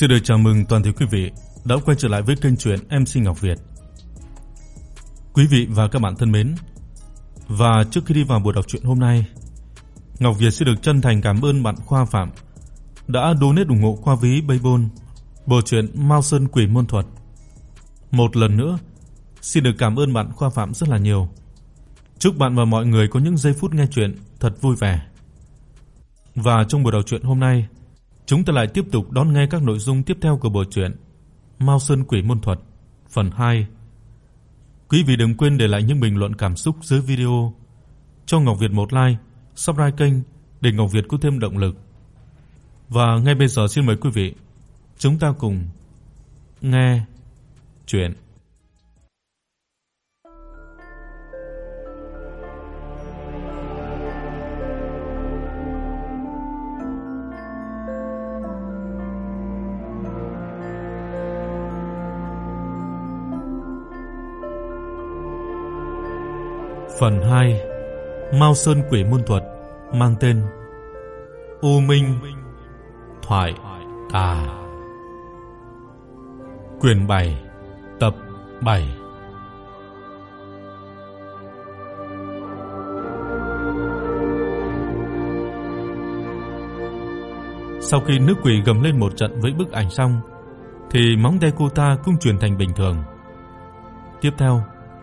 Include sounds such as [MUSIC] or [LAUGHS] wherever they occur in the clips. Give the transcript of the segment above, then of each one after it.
Xin được chào mừng toàn thể quý vị đã quay trở lại với kênh truyện MC Ngọc Việt. Quý vị và các bạn thân mến, và trước khi đi vào buổi đọc truyện hôm nay, Ngọc Việt xin được chân thành cảm ơn bạn Khoa Phạm đã donate ủng hộ qua ví Paypal bộ truyện Mao Sơn Quỷ môn thuật. Một lần nữa, xin được cảm ơn bạn Khoa Phạm rất là nhiều. Chúc bạn và mọi người có những giây phút nghe truyện thật vui vẻ. Và trong buổi đọc truyện hôm nay, chúng ta lại tiếp tục đón nghe các nội dung tiếp theo của bộ truyện Mao Sơn Quỷ môn thuật phần 2. Quý vị đừng quên để lại những bình luận cảm xúc dưới video, cho Ngọc Việt một like, subscribe kênh để Ngọc Việt có thêm động lực. Và ngay bây giờ xin mời quý vị chúng ta cùng nghe truyện Phần 2 Mao Sơn Quỷ môn thuật mang tên U Minh Thoại Tà Quyền 7 Tập 7 Sau khi nữ quỷ gầm lên một trận với bức ảnh xong thì móng tay cô ta cũng chuyển thành bình thường. Tiếp theo,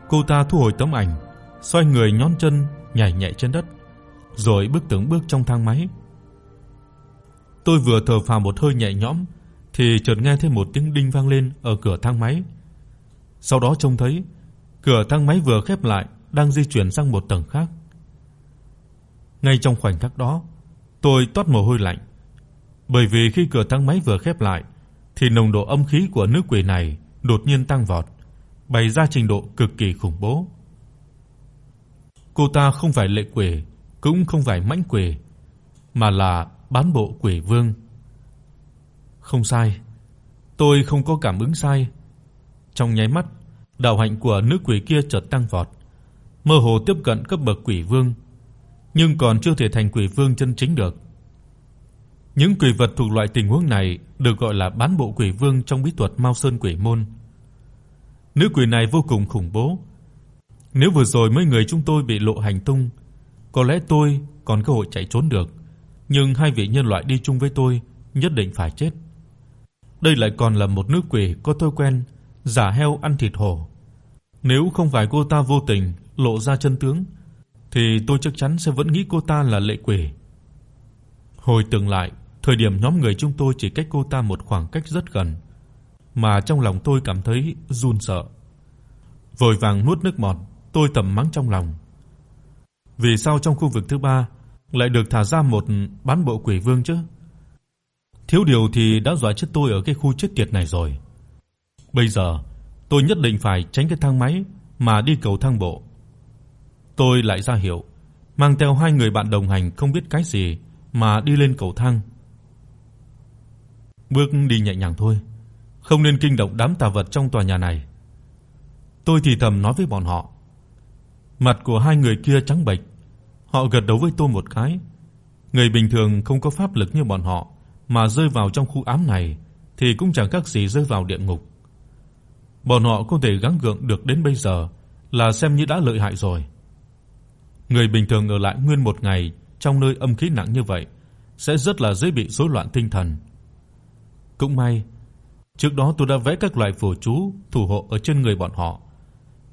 cô ta thu hồi tấm ảnh xoay người nhón chân nhảy nhẹ trên đất, rồi bước từng bước trong thang máy. Tôi vừa thở phào một hơi nhẹ nhõm thì chợt nghe thấy một tiếng đinh vang lên ở cửa thang máy. Sau đó trông thấy cửa thang máy vừa khép lại đang di chuyển sang một tầng khác. Ngay trong khoảnh khắc đó, tôi toát mồ hôi lạnh, bởi vì khi cửa thang máy vừa khép lại thì nồng độ âm khí của nữ quỷ này đột nhiên tăng vọt, bày ra trình độ cực kỳ khủng bố. Cô ta không phải lệ quỷ, cũng không phải mãnh quỷ, mà là bán bộ quỷ vương. Không sai, tôi không có cảm ứng sai. Trong nháy mắt, đạo hạnh của nữ quỷ kia chợt tăng vọt, mơ hồ tiếp cận cấp bậc quỷ vương, nhưng còn chưa thể thành quỷ vương chân chính được. Những quỷ vật thuộc loại tình huống này được gọi là bán bộ quỷ vương trong bí thuật Mao Sơn Quỷ môn. Nữ quỷ này vô cùng khủng bố, nếu vừa rồi mấy người chúng tôi bị lộ hành tung, có lẽ tôi còn cơ hội chạy trốn được, nhưng hai vị nhân loại đi chung với tôi nhất định phải chết. Đây lại còn là một nữ quỷ có thói quen giả heo ăn thịt hổ. Nếu không phải cô ta vô tình lộ ra chân tướng thì tôi chắc chắn sẽ vẫn nghĩ cô ta là lệ quỷ. Hồi tưởng lại, thời điểm nhóm người chúng tôi chỉ cách cô ta một khoảng cách rất gần, mà trong lòng tôi cảm thấy run sợ. Vội vàng nuốt nước bọt, tôi thầm mắng trong lòng. Vì sao trong khu vực thứ ba lại được thả ra một bán bộ quỷ vương chứ? Thiếu điều thì đã dọa chết tôi ở cái khu chết tiệt này rồi. Bây giờ, tôi nhất định phải tránh cái thang máy mà đi cầu thang bộ. Tôi lại ra hiệu, mang theo hai người bạn đồng hành không biết cái gì mà đi lên cầu thang. Bước đi nhẹ nhàng thôi, không nên kinh động đám tà vật trong tòa nhà này. Tôi thì thầm nói với bọn họ. Mặt của hai người kia trắng bệch. Họ gật đầu với tôi một cái. Người bình thường không có pháp lực như bọn họ mà rơi vào trong khu ám này thì cũng chẳng khác gì rơi vào địa ngục. Bọn họ có thể gắng gượng được đến bây giờ là xem như đã lợi hại rồi. Người bình thường ở lại nguyên một ngày trong nơi âm khí nặng như vậy sẽ rất là dễ bị rối loạn tinh thần. Cũng may, trước đó tôi đã vẽ các loại phù chú thủ hộ ở trên người bọn họ.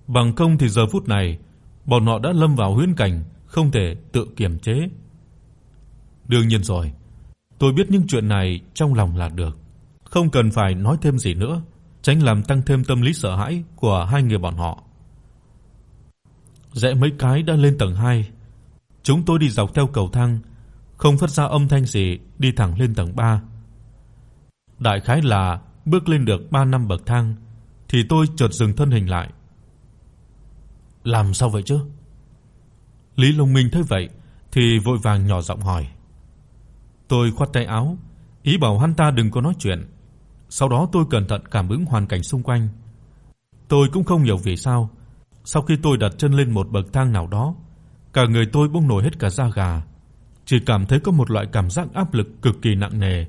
Bằng không thì giờ phút này bọn họ đã lâm vào huyễn cảnh không thể tự kiềm chế. Đương nhiên rồi, tôi biết những chuyện này trong lòng là được, không cần phải nói thêm gì nữa, tránh làm tăng thêm tâm lý sợ hãi của hai người bọn họ. Rẽ mấy cái đã lên tầng 2. Chúng tôi đi dọc theo cầu thang, không phát ra âm thanh gì, đi thẳng lên tầng 3. Đại khái là bước lên được 3 năm bậc thang thì tôi chợt dừng thân hình lại. Làm sao vậy chứ? Lý Long Minh thấy vậy thì vội vàng nhỏ giọng hỏi. Tôi khoát tay áo, ý bảo hắn ta đừng có nói chuyện. Sau đó tôi cẩn thận cảm ứng hoàn cảnh xung quanh. Tôi cũng không hiểu vì sao, sau khi tôi đặt chân lên một bậc thang nào đó, cả người tôi bỗng nổi hết cả da gà, chỉ cảm thấy có một loại cảm giác áp lực cực kỳ nặng nề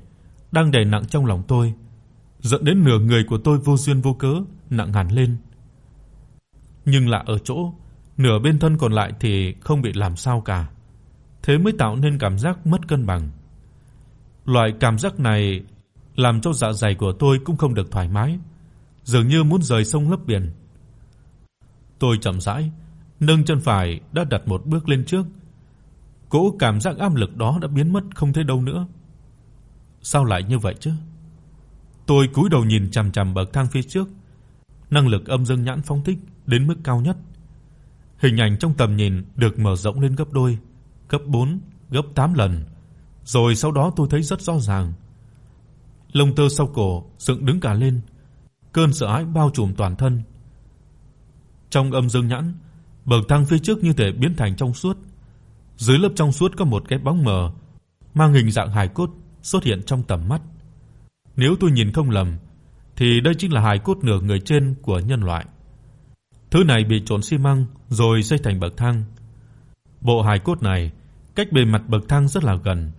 đang đè nặng trong lòng tôi, dẫn đến nửa người của tôi vô duyên vô cớ nặng hẳn lên. Nhưng lạ ở chỗ, nửa bên thân còn lại thì không bị làm sao cả. Thế mới tạo nên cảm giác mất cân bằng. Loại cảm giác này làm cho dạ dày của tôi cũng không được thoải mái, dường như muốn rời sông lấp biển. Tôi chậm rãi nâng chân phải đã đặt một bước lên trước. Cỗ cảm giác áp lực đó đã biến mất không thấy đâu nữa. Sao lại như vậy chứ? Tôi cúi đầu nhìn chằm chằm bậc thang phía trước. Năng lực âm dương nhãn phóng thích đến mức cao nhất. Hình ảnh trong tầm nhìn được mở rộng lên gấp đôi, gấp 4, gấp 8 lần. Rồi sau đó tôi thấy rất rõ ràng. Lông tơ sau cổ dựng đứng cả lên, cơn sợ hãi bao trùm toàn thân. Trong âm dương nhãn, bậc thang phía trước như thể biến thành trong suốt. Dưới lớp trong suốt có một cái bóng mờ mang hình dạng hài cốt xuất hiện trong tầm mắt. Nếu tôi nhìn không lầm thì đây chính là hài cốt nửa người trên của nhân loại. Thứ này bị trộn xi măng rồi xây thành bậc thang. Bộ hài cốt này cách bề mặt bậc thang rất là gần,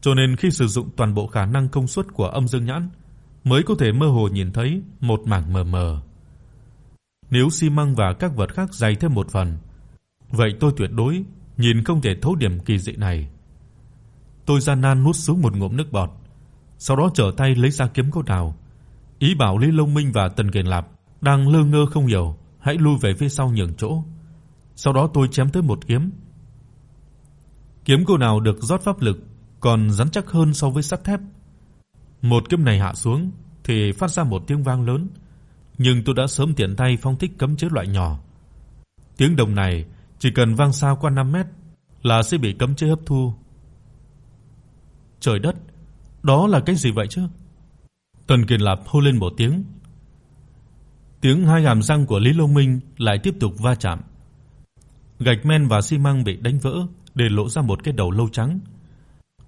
cho nên khi sử dụng toàn bộ khả năng công suất của âm dương nhãn mới có thể mơ hồ nhìn thấy một mảng mờ mờ. Nếu xi măng và các vật khác dày thêm một phần, vậy tôi tuyệt đối nhìn không thể thấu điểm kỳ dị này. Tôi gian nan nuốt xuống một ngụm nước bọt, sau đó trở tay lấy ra kiếm gỗ đào, ý bảo Lý Long Minh và Tần Kiền Lạp đang lơ ngơ không hiểu, hãy lui về phía sau nhường chỗ. Sau đó tôi chém tới một kiếm. Kiếm cô nào được rót pháp lực còn rắn chắc hơn so với sắt thép. Một kiếm này hạ xuống thì phát ra một tiếng vang lớn, nhưng tôi đã sớm tiện tay phong thích cấm chế loại nhỏ. Tiếng đồng này chỉ cần vang xa qua 5 mét là sẽ bị cấm chế hấp thu. Trời đất, đó là cái gì vậy chứ? Tần Kiền Lạp hô lên một tiếng. Tiếng hai hàm răng của Lý Long Minh lại tiếp tục va chạm. Gạch men và xi măng bị đánh vỡ để lộ ra một cái đầu lâu trắng.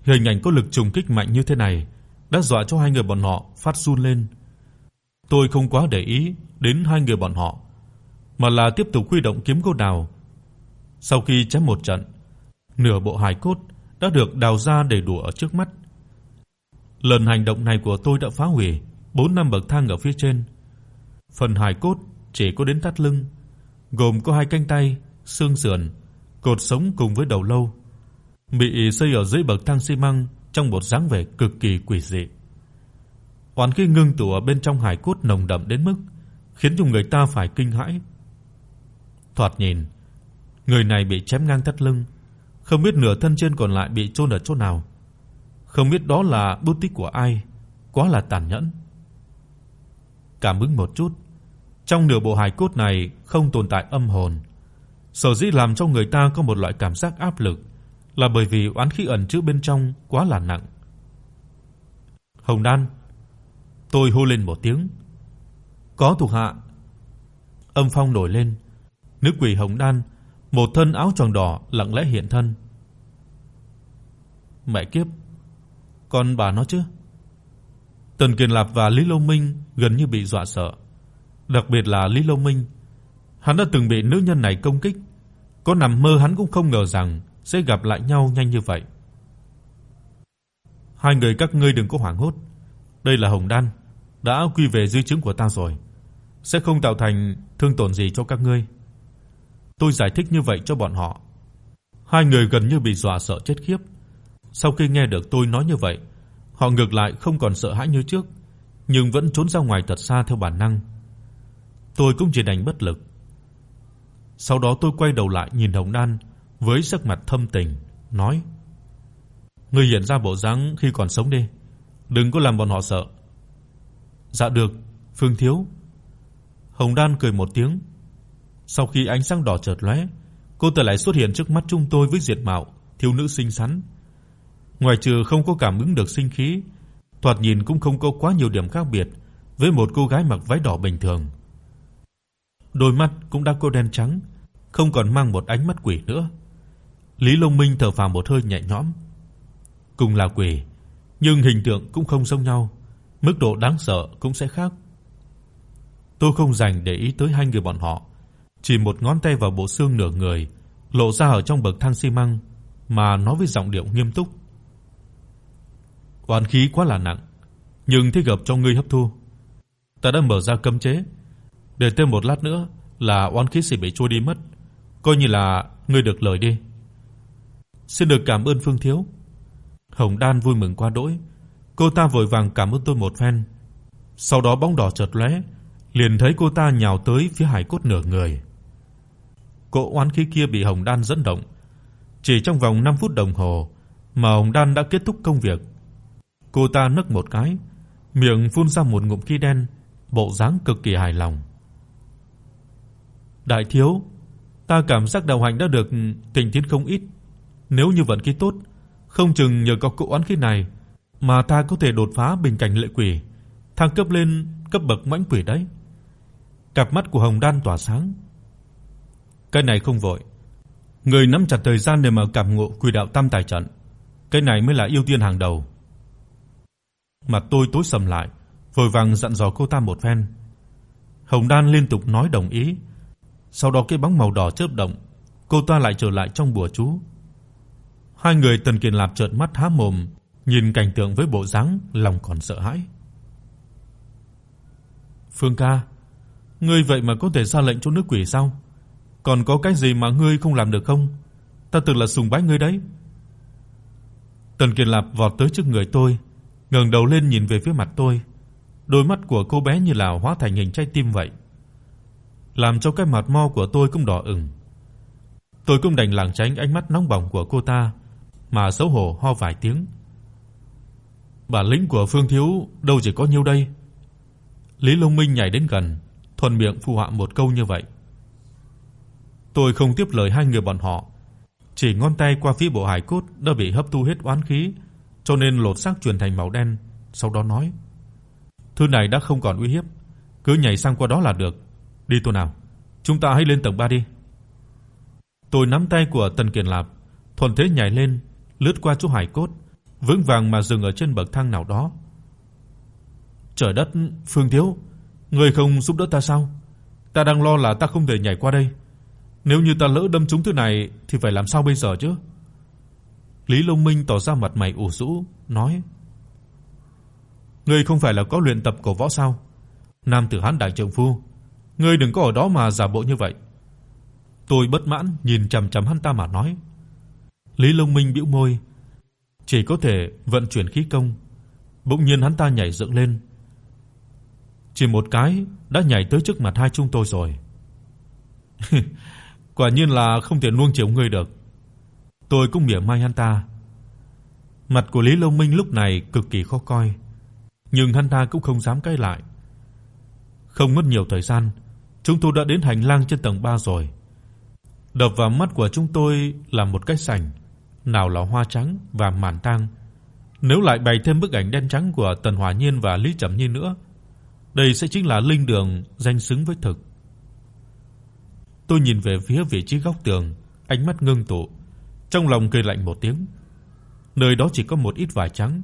Hình ảnh có lực trùng kích mạnh như thế này đã dọa cho hai người bọn họ phát run lên. Tôi không quá để ý đến hai người bọn họ, mà là tiếp tục huy động kiếm gỗ đào. Sau khi chém một trận, nửa bộ hài cốt đã được đào ra đầy đủ ở trước mắt. Lần hành động này của tôi đã phá hủy 4 năm bậc thang ở phía trên. Phần hài cốt chỉ có đến thắt lưng, gồm có hai cánh tay, xương sườn, cột sống cùng với đầu lâu, bị xây ở dưới bậc thang xi măng trong một dáng vẻ cực kỳ quỷ dị. Oán khí ngưng tụ ở bên trong hài cốt nồng đậm đến mức khiến cho người ta phải kinh hãi. Thoạt nhìn, người này bị chém ngang thắt lưng, không biết nửa thân trên còn lại bị chôn ở chỗ nào. Không biết đó là bút tích của ai, quá là tàn nhẫn. Cảm ứng một chút, trong nửa bộ hài cốt này không tồn tại âm hồn. Sở dĩ làm cho người ta có một loại cảm giác áp lực là bởi vì oán khí ẩn chứa bên trong quá là nặng. Hồng Đan, tôi hô lên một tiếng. Có thuộc hạ. Âm phong nổi lên, nữ quỷ Hồng Đan, một thân áo choàng đỏ lặng lẽ hiện thân. Mẹ kiếp, con bà nó chứ? Tần Kiền Lạp và Lý Long Minh gần như bị dọa sợ, đặc biệt là Lý Long Minh. Hắn đã từng bị nữ nhân này công kích, có nằm mơ hắn cũng không ngờ rằng sẽ gặp lại nhau nhanh như vậy. Hai người các ngươi đừng có hoảng hốt, đây là Hồng Đan, đã quy về dưới trướng của ta rồi, sẽ không tạo thành thương tổn gì cho các ngươi. Tôi giải thích như vậy cho bọn họ. Hai người gần như bị dọa sợ chết khiếp. Sau khi nghe được tôi nói như vậy, họ ngược lại không còn sợ hãi như trước, nhưng vẫn trốn ra ngoài thật xa theo bản năng. Tôi cũng chỉ đành bất lực. Sau đó tôi quay đầu lại nhìn Hồng Đan với sắc mặt thâm tình, nói: "Ngươi hiện ra bộ dáng khi còn sống đi, đừng có làm bọn họ sợ." "Dạ được, Phương thiếu." Hồng Đan cười một tiếng. Sau khi ánh sáng đỏ chợt lóe, cô ta lại xuất hiện trước mắt chúng tôi với diệt mạo thiếu nữ xinh xắn. Ngoài trừ không có cảm ứng được sinh khí, thoạt nhìn cũng không có quá nhiều điểm khác biệt với một cô gái mặc váy đỏ bình thường. Đôi mắt cũng đã cô đen trắng, không còn mang một ánh mắt quỷ nữa. Lý Long Minh thở phào một hơi nhẹ nhõm. Cùng là quỷ, nhưng hình tượng cũng không giống nhau, mức độ đáng sợ cũng sẽ khác. Tôi không dành để ý tới hai người bọn họ, chỉ một ngón tay vào bộ xương nửa người lộ ra ở trong bậc thang xi măng mà nói với giọng điệu nghiêm túc. Oán khí quá là nặng, nhưng thích hợp cho ngươi hấp thu. ta đã mở ra cấm chế, để thêm một lát nữa là oán khí sẽ bị trôi đi mất, coi như là ngươi được lời đi." "Xin được cảm ơn Phương thiếu." Hồng Đan vui mừng quá đỗi, cô ta vội vàng cảm ơn tôi một phen. Sau đó bóng đỏ chợt lóe, liền thấy cô ta nhào tới phía hải cốt nửa người. Cỗ oán khí kia bị Hồng Đan dẫn động, chỉ trong vòng 5 phút đồng hồ mà Hồng Đan đã kết thúc công việc. Cô ta nấc một cái, miệng phun ra một ngụm khí đen, bộ dáng cực kỳ hài lòng. Đại thiếu, ta cảm giác đạo hành đã được tình tiến không ít, nếu như vận khí tốt, không chừng nhờ có cỗ oán khí này mà ta có thể đột phá bình cảnh lệ quỷ, thăng cấp lên cấp bậc mãnh quỷ đấy. Cặp mắt của Hồng Đan tỏa sáng. Cái này không vội, người nắm chặt thời gian để mà cảm ngộ quỷ đạo tam tài trận, cái này mới là ưu tiên hàng đầu. Mặt tôi tối sầm lại, vội vàng dặn dò cô ta một phen. Hồng Đan liên tục nói đồng ý. Sau đó cái bóng màu đỏ chớp động, cô ta lại trở lại trong bùa chú. Hai người Tần Kiền Lạp trợn mắt há mồm, nhìn cảnh tượng với bộ dáng lòng còn sợ hãi. Phương ca, ngươi vậy mà có thể ra lệnh cho nước quỷ sao? Còn có cái gì mà ngươi không làm được không? Ta tưởng là sùng bái ngươi đấy. Tần Kiền Lạp vọt tới trước người tôi, ngẩng đầu lên nhìn về phía mặt tôi. Đôi mắt của cô bé như là hóa thành hình trái tim vậy, làm cho cái mặt mo của tôi cũng đỏ ửng. Tôi cũng đành lảng tránh ánh mắt nóng bỏng của cô ta, mà xấu hổ ho vài tiếng. Bản lĩnh của Phương thiếu đâu chỉ có nhiêu đây. Lý Long Minh nhảy đến gần, thuần miệng phụ họa một câu như vậy. Tôi không tiếp lời hai người bọn họ, chỉ ngón tay qua phía bộ hài cốt đã bị hấp thu hết oán khí, cho nên lột xác chuyển thành màu đen, sau đó nói: "Thứ này đã không còn uy hiếp, cứ nhảy sang qua đó là được. Đi tôi nào, chúng ta hãy lên tầng 3 đi." Tôi nắm tay của Tần Kiền Lạp, thuần thế nhảy lên, lướt qua chỗ hải cốt, vững vàng mà dừng ở trên bậc thang nào đó. Trời đất, Phương thiếu, ngươi không giúp đỡ ta sao? Ta đang lo là ta không thể nhảy qua đây. Nếu như ta lỡ đâm trúng thứ này thì phải làm sao bây giờ chứ? Lý Long Minh tỏ ra mặt mày ủ rũ, nói: "Ngươi không phải là có luyện tập cổ võ sao? Nam tử hán đại trượng phu, ngươi đừng có ở đó mà giả bộ như vậy." Tôi bất mãn nhìn chằm chằm hắn ta mà nói. Lý Long Minh bĩu môi, chỉ có thể vận chuyển khí công. Bỗng nhiên hắn ta nhảy dựng lên. Chỉ một cái đã nhảy tới trước mặt hai chúng tôi rồi. [LAUGHS] Quả nhiên là không thể nuông chiều người được. Tôi cũng mỉa mai hắn ta. Mặt của Lý Long Minh lúc này cực kỳ khó coi, nhưng hắn ta cũng không dám cãi lại. Không mất nhiều thời gian, chúng tôi đã đến hành lang trên tầng 3 rồi. Đập vào mắt của chúng tôi là một cái sảnh nào là hoa trắng và màn tang. Nếu lại bày thêm bức ảnh đen trắng của Tần Hỏa Nhiên và Lý Trầm Nhiên nữa, đây sẽ chính là linh đường danh xứng với thực. Tôi nhìn về phía vị trí góc tường, ánh mắt ngưng tụ, trong lòng cười lạnh một tiếng. Nơi đó chỉ có một ít vải trắng,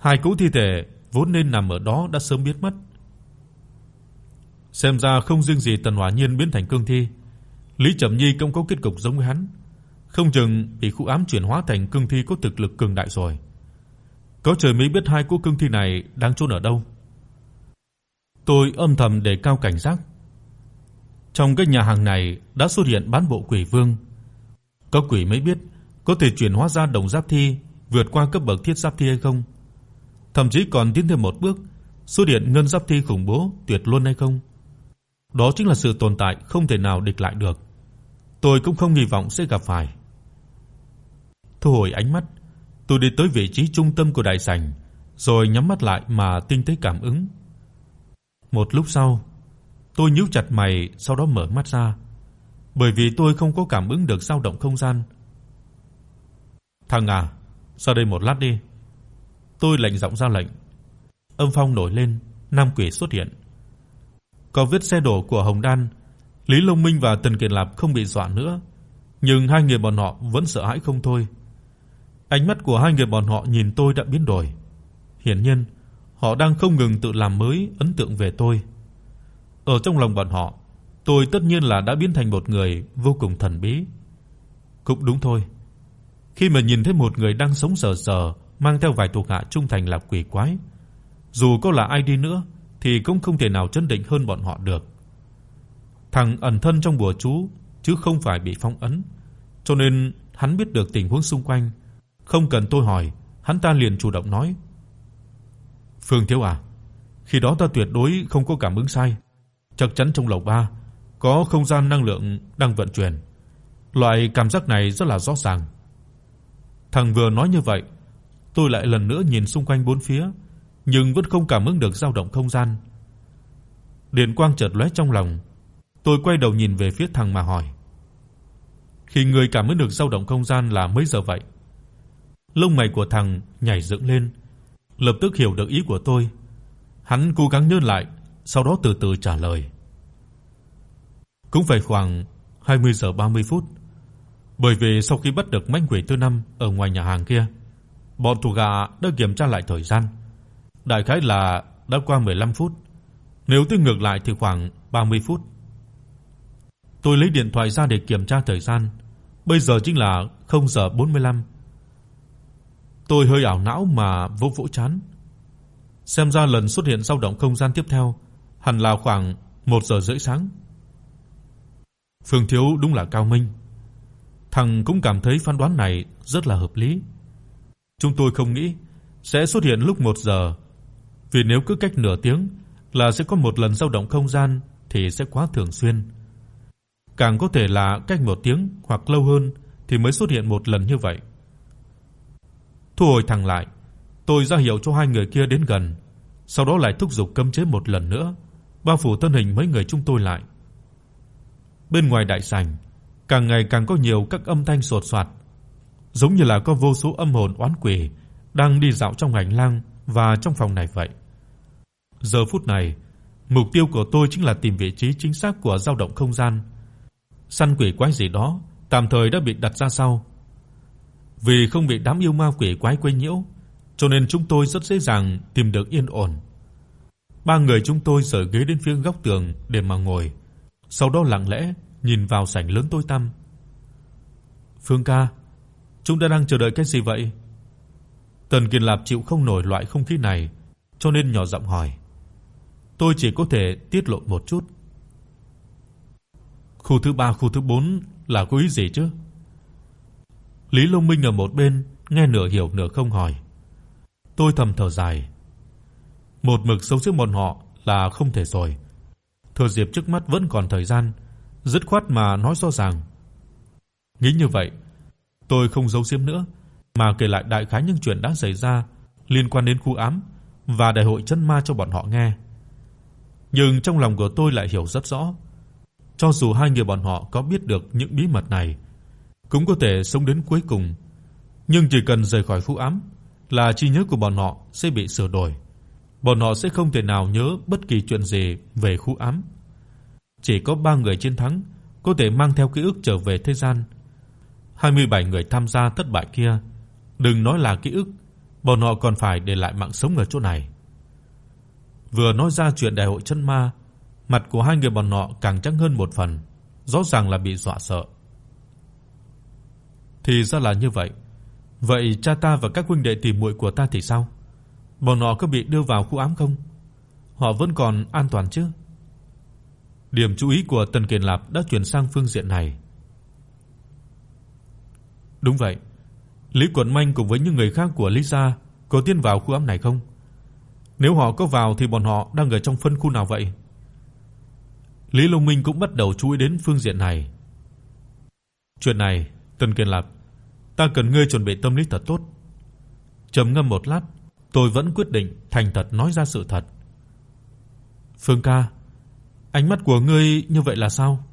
hai cỗ thi thể vốn nên nằm ở đó đã sớm biến mất. Xem ra không riêng gì Tần Hỏa Nhiên biến thành cương thi, Lý Trầm Nhi cũng có kết cục giống với hắn không chừng bị khu ám chuyển hóa thành cương thi có thực lực cường đại rồi. Có trời mới biết hai cỗ cương thi này đang chôn ở đâu. Tôi âm thầm đề cao cảnh giác. Trong cái nhà hàng này đã xuất hiện bán bộ quỷ vương. Có quỷ mới biết có thể chuyển hóa ra đồng giáp thi vượt qua cấp bậc thiết giáp thi hay không. Thậm chí còn tiến thêm một bước, xuất hiện ngân giáp thi khủng bố tuyệt luôn hay không. Đó chính là sự tồn tại không thể nào địch lại được. Tôi cũng không hy vọng sẽ gặp phải. Thu hồi ánh mắt, tôi đi tới vị trí trung tâm của đại sảnh, rồi nhắm mắt lại mà tinh tế cảm ứng. Một lúc sau, tôi nhíu chặt mày, sau đó mở mắt ra, bởi vì tôi không có cảm ứng được dao động không gian. "Thằng à, ra đây một lát đi." Tôi lạnh giọng ra lệnh. Âm phong nổi lên, nam quỷ xuất hiện. Có vết xe đổ của Hồng Đan, Lý Long Minh và Tần Kiệt Lạp không bị dọa nữa, nhưng hai người bọn họ vẫn sợ hãi không thôi. Ánh mắt của hai người bọn họ nhìn tôi đã biến đổi. Hiển nhiên, họ đang không ngừng tự làm mới ấn tượng về tôi. Ở trong lòng bọn họ, tôi tất nhiên là đã biến thành một người vô cùng thần bí. Cũng đúng thôi. Khi mà nhìn thấy một người đang sống sờ sờ mang theo vài thuộc hạ trung thành là quỷ quái, dù có là ai đi nữa thì cũng không thể nào trấn định hơn bọn họ được. Thằng ẩn thân trong bùa chú chứ không phải bị phong ấn, cho nên hắn biết được tình huống xung quanh, không cần tôi hỏi, hắn ta liền chủ động nói: "Phương Thiếu à, khi đó ta tuyệt đối không có cảm ứng sai, chắc chắn trong lầu 3 có không gian năng lượng đang vận chuyển. Loại cảm giác này rất là rõ ràng." Thằng vừa nói như vậy, tôi lại lần nữa nhìn xung quanh bốn phía, nhưng vẫn không cảm ứng được dao động không gian. Điện quang chợt lóe trong lòng, tôi quay đầu nhìn về phía thằng mà hỏi: "Khi ngươi cảm ứng được dao động không gian là mấy giờ vậy?" Lông mày của thằng nhảy dựng lên, lập tức hiểu được ý của tôi. Hắn cố gắng nhớ lại, sau đó từ từ trả lời. Cũng phải khoảng 20 giờ 30 phút. Bởi vì sau khi bắt được manh quỷ thứ năm ở ngoài nhà hàng kia, bọn thủ gà đã kiểm tra lại thời gian. Đại khái là đã qua 15 phút. Nếu tính ngược lại thì khoảng 30 phút. Tôi lấy điện thoại ra để kiểm tra thời gian. Bây giờ chính là 0 giờ 45. Tôi hơi ảo não mà vô vỗ chán. Xem ra lần xuất hiện dao động không gian tiếp theo hẳn là khoảng 1 giờ rưỡi sáng. Phương Thiếu đúng là cao minh. Thằng cũng cảm thấy phán đoán này rất là hợp lý. Chúng tôi không nghĩ sẽ xuất hiện lúc 1 giờ, vì nếu cứ cách nửa tiếng là sẽ có một lần dao động không gian thì sẽ quá thường xuyên. Càng có thể là cách 1 tiếng hoặc lâu hơn thì mới xuất hiện một lần như vậy. Thu hồi thằng lại, tôi ra hiệu cho hai người kia đến gần, sau đó lại thúc giục cấm chế một lần nữa, bao phủ thân hình mấy người chúng tôi lại. Bên ngoài đại sảnh, càng ngày càng có nhiều các âm thanh sột soạt, giống như là có vô số âm hồn oán quỷ đang đi dạo trong hành lang và trong phòng này vậy. Giờ phút này, mục tiêu của tôi chính là tìm vị trí chính xác của dao động không gian. Săn quỷ quái gì đó tạm thời đã bị đặt ra sau. Vì không bị đám yêu ma quỷ quái quấy nhiễu, cho nên chúng tôi rất dễ dàng tìm được yên ổn. Ba người chúng tôi rời ghế đến phía góc tường để mà ngồi, sau đó lặng lẽ nhìn vào sảnh lớn tối tăm. Phương ca, chúng ta đang chờ đợi cái gì vậy? Tần Kiền Lạp chịu không nổi loại không khí này, cho nên nhỏ giọng hỏi. Tôi chỉ có thể tiết lộ một chút. Khu thứ 3, khu thứ 4 là có ý gì chứ? Lý Long Minh ở một bên nghe nửa hiểu nửa không hỏi. Tôi thầm thở dài. Một mực sống trước bọn họ là không thể rồi. Thừa dịp trước mắt vẫn còn thời gian, dứt khoát mà nói rõ ràng. Nghĩ như vậy, tôi không giấu giếm nữa, mà kể lại đại khái những chuyện đã xảy ra liên quan đến khu ám và đại hội chân ma cho bọn họ nghe. Nhưng trong lòng của tôi lại hiểu rất rõ, cho dù hai người bọn họ có biết được những bí mật này, cũng có thể sống đến cuối cùng, nhưng chỉ cần rời khỏi khu ám là trí nhớ của bọn họ sẽ bị sửa đổi. Bọn họ sẽ không thể nào nhớ bất kỳ chuyện gì về khu ám. Chỉ có 3 người chiến thắng có thể mang theo ký ức trở về thế gian. 27 người tham gia thất bại kia, đừng nói là ký ức, bọn họ còn phải để lại mạng sống ở chỗ này. Vừa nói ra chuyện đại hội chân ma, mặt của hai người bọn họ càng trắng hơn một phần, rõ ràng là bị dọa sợ. Thì ra là như vậy. Vậy cha ta và các huynh đệ tỷ muội của ta thì sao? Bọn họ có bị đưa vào khu ám không? Họ vẫn còn an toàn chứ? Điểm chú ý của Tần Kiền Lạp đã chuyển sang phương diện này. Đúng vậy. Lý Quận Minh cùng với những người khác của Lý gia có tiến vào khu ấm này không? Nếu họ có vào thì bọn họ đang ở trong phân khu nào vậy? Lý Long Minh cũng bắt đầu chú ý đến phương diện này. Chuyện này, Tần Kiền Lạp, ta cần ngươi chuẩn bị tâm lý thật tốt. Trầm ngâm một lát, tôi vẫn quyết định thành thật nói ra sự thật. Phương ca, ánh mắt của ngươi như vậy là sao?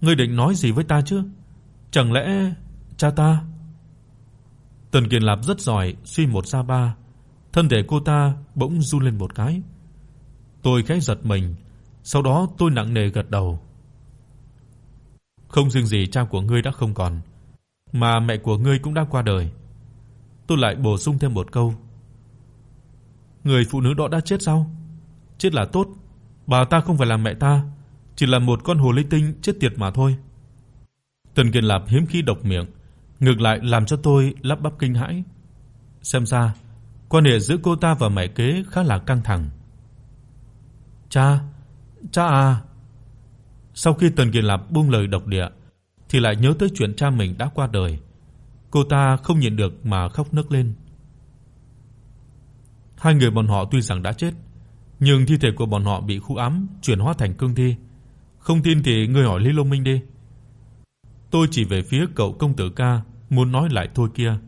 Ngươi định nói gì với ta chứ? Chẳng lẽ cha ta? Tần Kiền Lạp rất giỏi suy một ra ba, thân thể cô ta bỗng run lên một cái. Tôi khẽ giật mình, sau đó tôi nặng nề gật đầu. Không riêng gì cha của ngươi đã không còn, mà mẹ của ngươi cũng đã qua đời. Tôi lại bổ sung thêm một câu. Người phụ nữ đó đã chết sao? Chết là tốt, bà ta không phải là mẹ ta, chỉ là một con hồ ly tinh chết tiệt mà thôi. Tần Kiền Lạp hiếm khi độc miệng, ngược lại làm cho tôi lắp bắp kinh hãi. Xem ra, quan hệ giữa cô ta và mẹ kế khá là căng thẳng. "Cha, cha à." Sau khi Tần Kiền Lạp buông lời độc địa thì lại nhớ tới chuyện cha mình đã qua đời. Cô ta không nhịn được mà khóc nức lên. Hai người bọn họ tuy rằng đã chết, nhưng thi thể của bọn họ bị khu ám chuyển hóa thành cương thi. Không tin thì ngươi hỏi Lý Long Minh đi. Tôi chỉ về phía cậu công tử ca, muốn nói lại thôi kia.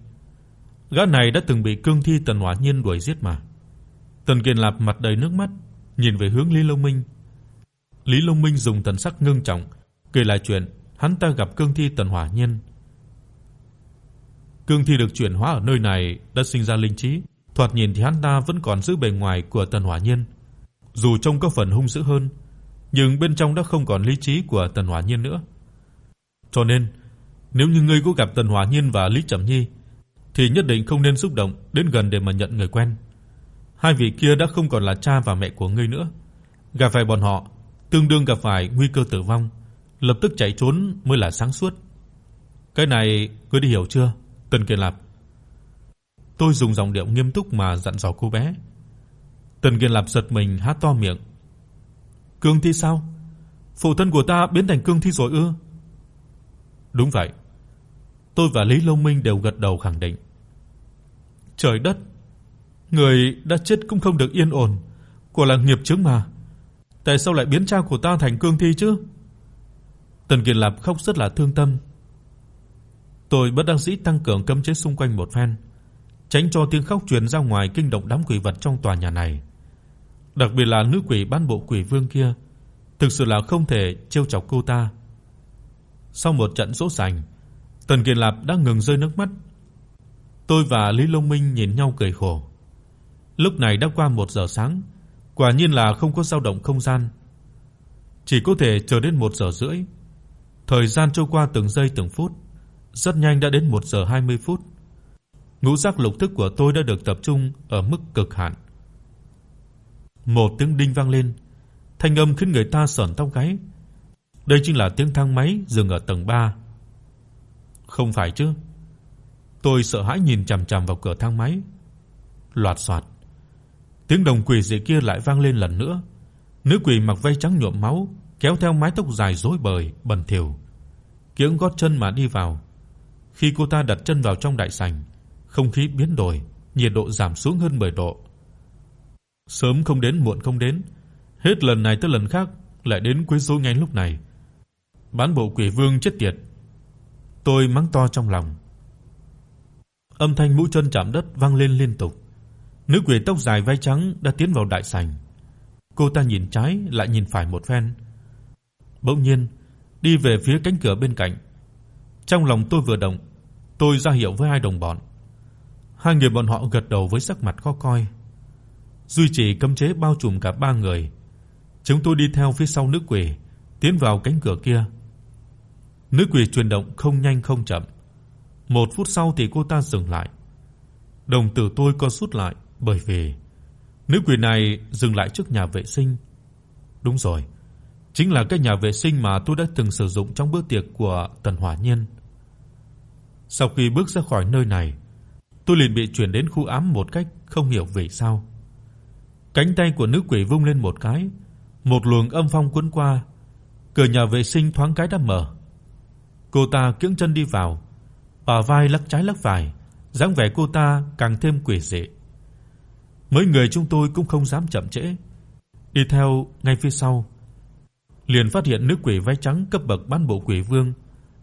Gã này đã từng bị cương thi Tần Hỏa Nhiên đuổi giết mà. Tần Kiền Lạp mặt đầy nước mắt, nhìn về hướng Lý Long Minh. Lý Long Minh dùng thần sắc ngưng trọng kể lại chuyện hắn ta gặp cương thi Tần Hỏa Nhiên. Cương thi được chuyển hóa ở nơi này đã sinh ra linh trí, thoạt nhìn thì hắn ta vẫn còn giữ bề ngoài của Tần Hỏa Nhiên, dù trông có phần hung dữ hơn, nhưng bên trong đã không còn lý trí của Tần Hỏa Nhiên nữa. Cho nên, nếu như ngươi có gặp Tần Hỏa Nhiên và Lý Trầm Nhi, thì nhất định không nên xúc động đến gần để mà nhận người quen. Hai vị kia đã không còn là cha và mẹ của ngươi nữa. Gặp phải bọn họ, tương đương gặp phải nguy cơ tử vong, lập tức chạy trốn mới là sáng suốt. Cái này ngươi đi hiểu chưa, Tần Kiệt Lạp? Tôi dùng giọng điệu nghiêm túc mà dặn dò cô bé. Tần Kiên Lạp giật mình há to miệng. Cương thi sao? Phụ thân của ta biến thành cương thi rồi ư? Đúng vậy. Tôi và Lý Long Minh đều gật đầu khẳng định. Trời đất, người đã chết cũng không được yên ổn, quả là nghiệp chướng mà. Tại sao lại biến cha của ta thành cương thi chứ? Tần Kiệt Lạp khóc rất là thương tâm. Tôi bất đắc dĩ tăng cường cấm chế xung quanh một phen, tránh cho tiếng khóc truyền ra ngoài kinh động đám quỷ vật trong tòa nhà này. Đặc biệt là nữ quỷ ban bộ quỷ vương kia, thực sự là không thể trêu chọc cô ta. Sau một trận dỗ dành, Tần Kiệt Lạp đã ngừng rơi nước mắt. Tôi và Lý Long Minh nhìn nhau cười khổ. Lúc này đã qua 1 giờ sáng, quả nhiên là không có dao động không gian. Chỉ có thể chờ đến 1 giờ rưỡi. Thời gian trôi qua từng giây từng phút, rất nhanh đã đến 1 giờ 20 phút. Ngũ giác lục thức của tôi đã được tập trung ở mức cực hạn. Một tiếng đinh vang lên, thanh âm khiến người ta sởn tóc gáy. Đây chính là tiếng thang máy dừng ở tầng 3. Không phải chứ? Tôi sợ hãi nhìn chằm chằm vào cửa thang máy. Loạt soạt. Tiếng đồng quỷ dị kia lại vang lên lần nữa. Nữ quỷ mặc váy trắng nhuộm máu, kéo theo mái tóc dài rối bời, bẩn thỉu, kiễng gót chân mà đi vào. Khi cô ta đặt chân vào trong đại sảnh, không khí biến đổi, nhiệt độ giảm xuống hơn 10 độ. Sớm không đến muộn không đến, hết lần này tới lần khác lại đến quấy rối ngay lúc này. Bán bộ quỷ vương chết tiệt. Tôi mắng to trong lòng. Âm thanh mũi chân chạm đất vang lên liên tục. Nữ quỷ tóc dài vai trắng đã tiến vào đại sảnh. Cô ta nhìn trái lại nhìn phải một phen. Bỗng nhiên, đi về phía cánh cửa bên cạnh. Trong lòng tôi vừa động, tôi ra hiệu với hai đồng bọn. Hai người bọn họ gật đầu với sắc mặt khó coi. Duy trì cấm chế bao trùm cả ba người. Chúng tôi đi theo phía sau nữ quỷ, tiến vào cánh cửa kia. Nữ quỷ chuyển động không nhanh không chậm. Một phút sau thì cô ta dừng lại. Đồng tử tôi co rút lại bởi vì nữ quỷ này dừng lại trước nhà vệ sinh. Đúng rồi, chính là cái nhà vệ sinh mà tôi đã từng sử dụng trong bữa tiệc của Tần Hỏa Nhiên. Sau khi bước ra khỏi nơi này, tôi liền bị chuyển đến khu ám một cách không hiểu vì sao. Cánh tay của nữ quỷ vung lên một cái, một luồng âm phong cuốn qua, cửa nhà vệ sinh thoáng cái đã mở. Cô ta kiễng chân đi vào, bà vai lắc trái lắc phải, dáng vẻ cô ta càng thêm quỷ dị. Mấy người chúng tôi cũng không dám chậm trễ, đi theo ngay phía sau. Liền phát hiện nữ quỷ váy trắng cấp bậc bán bộ quỷ vương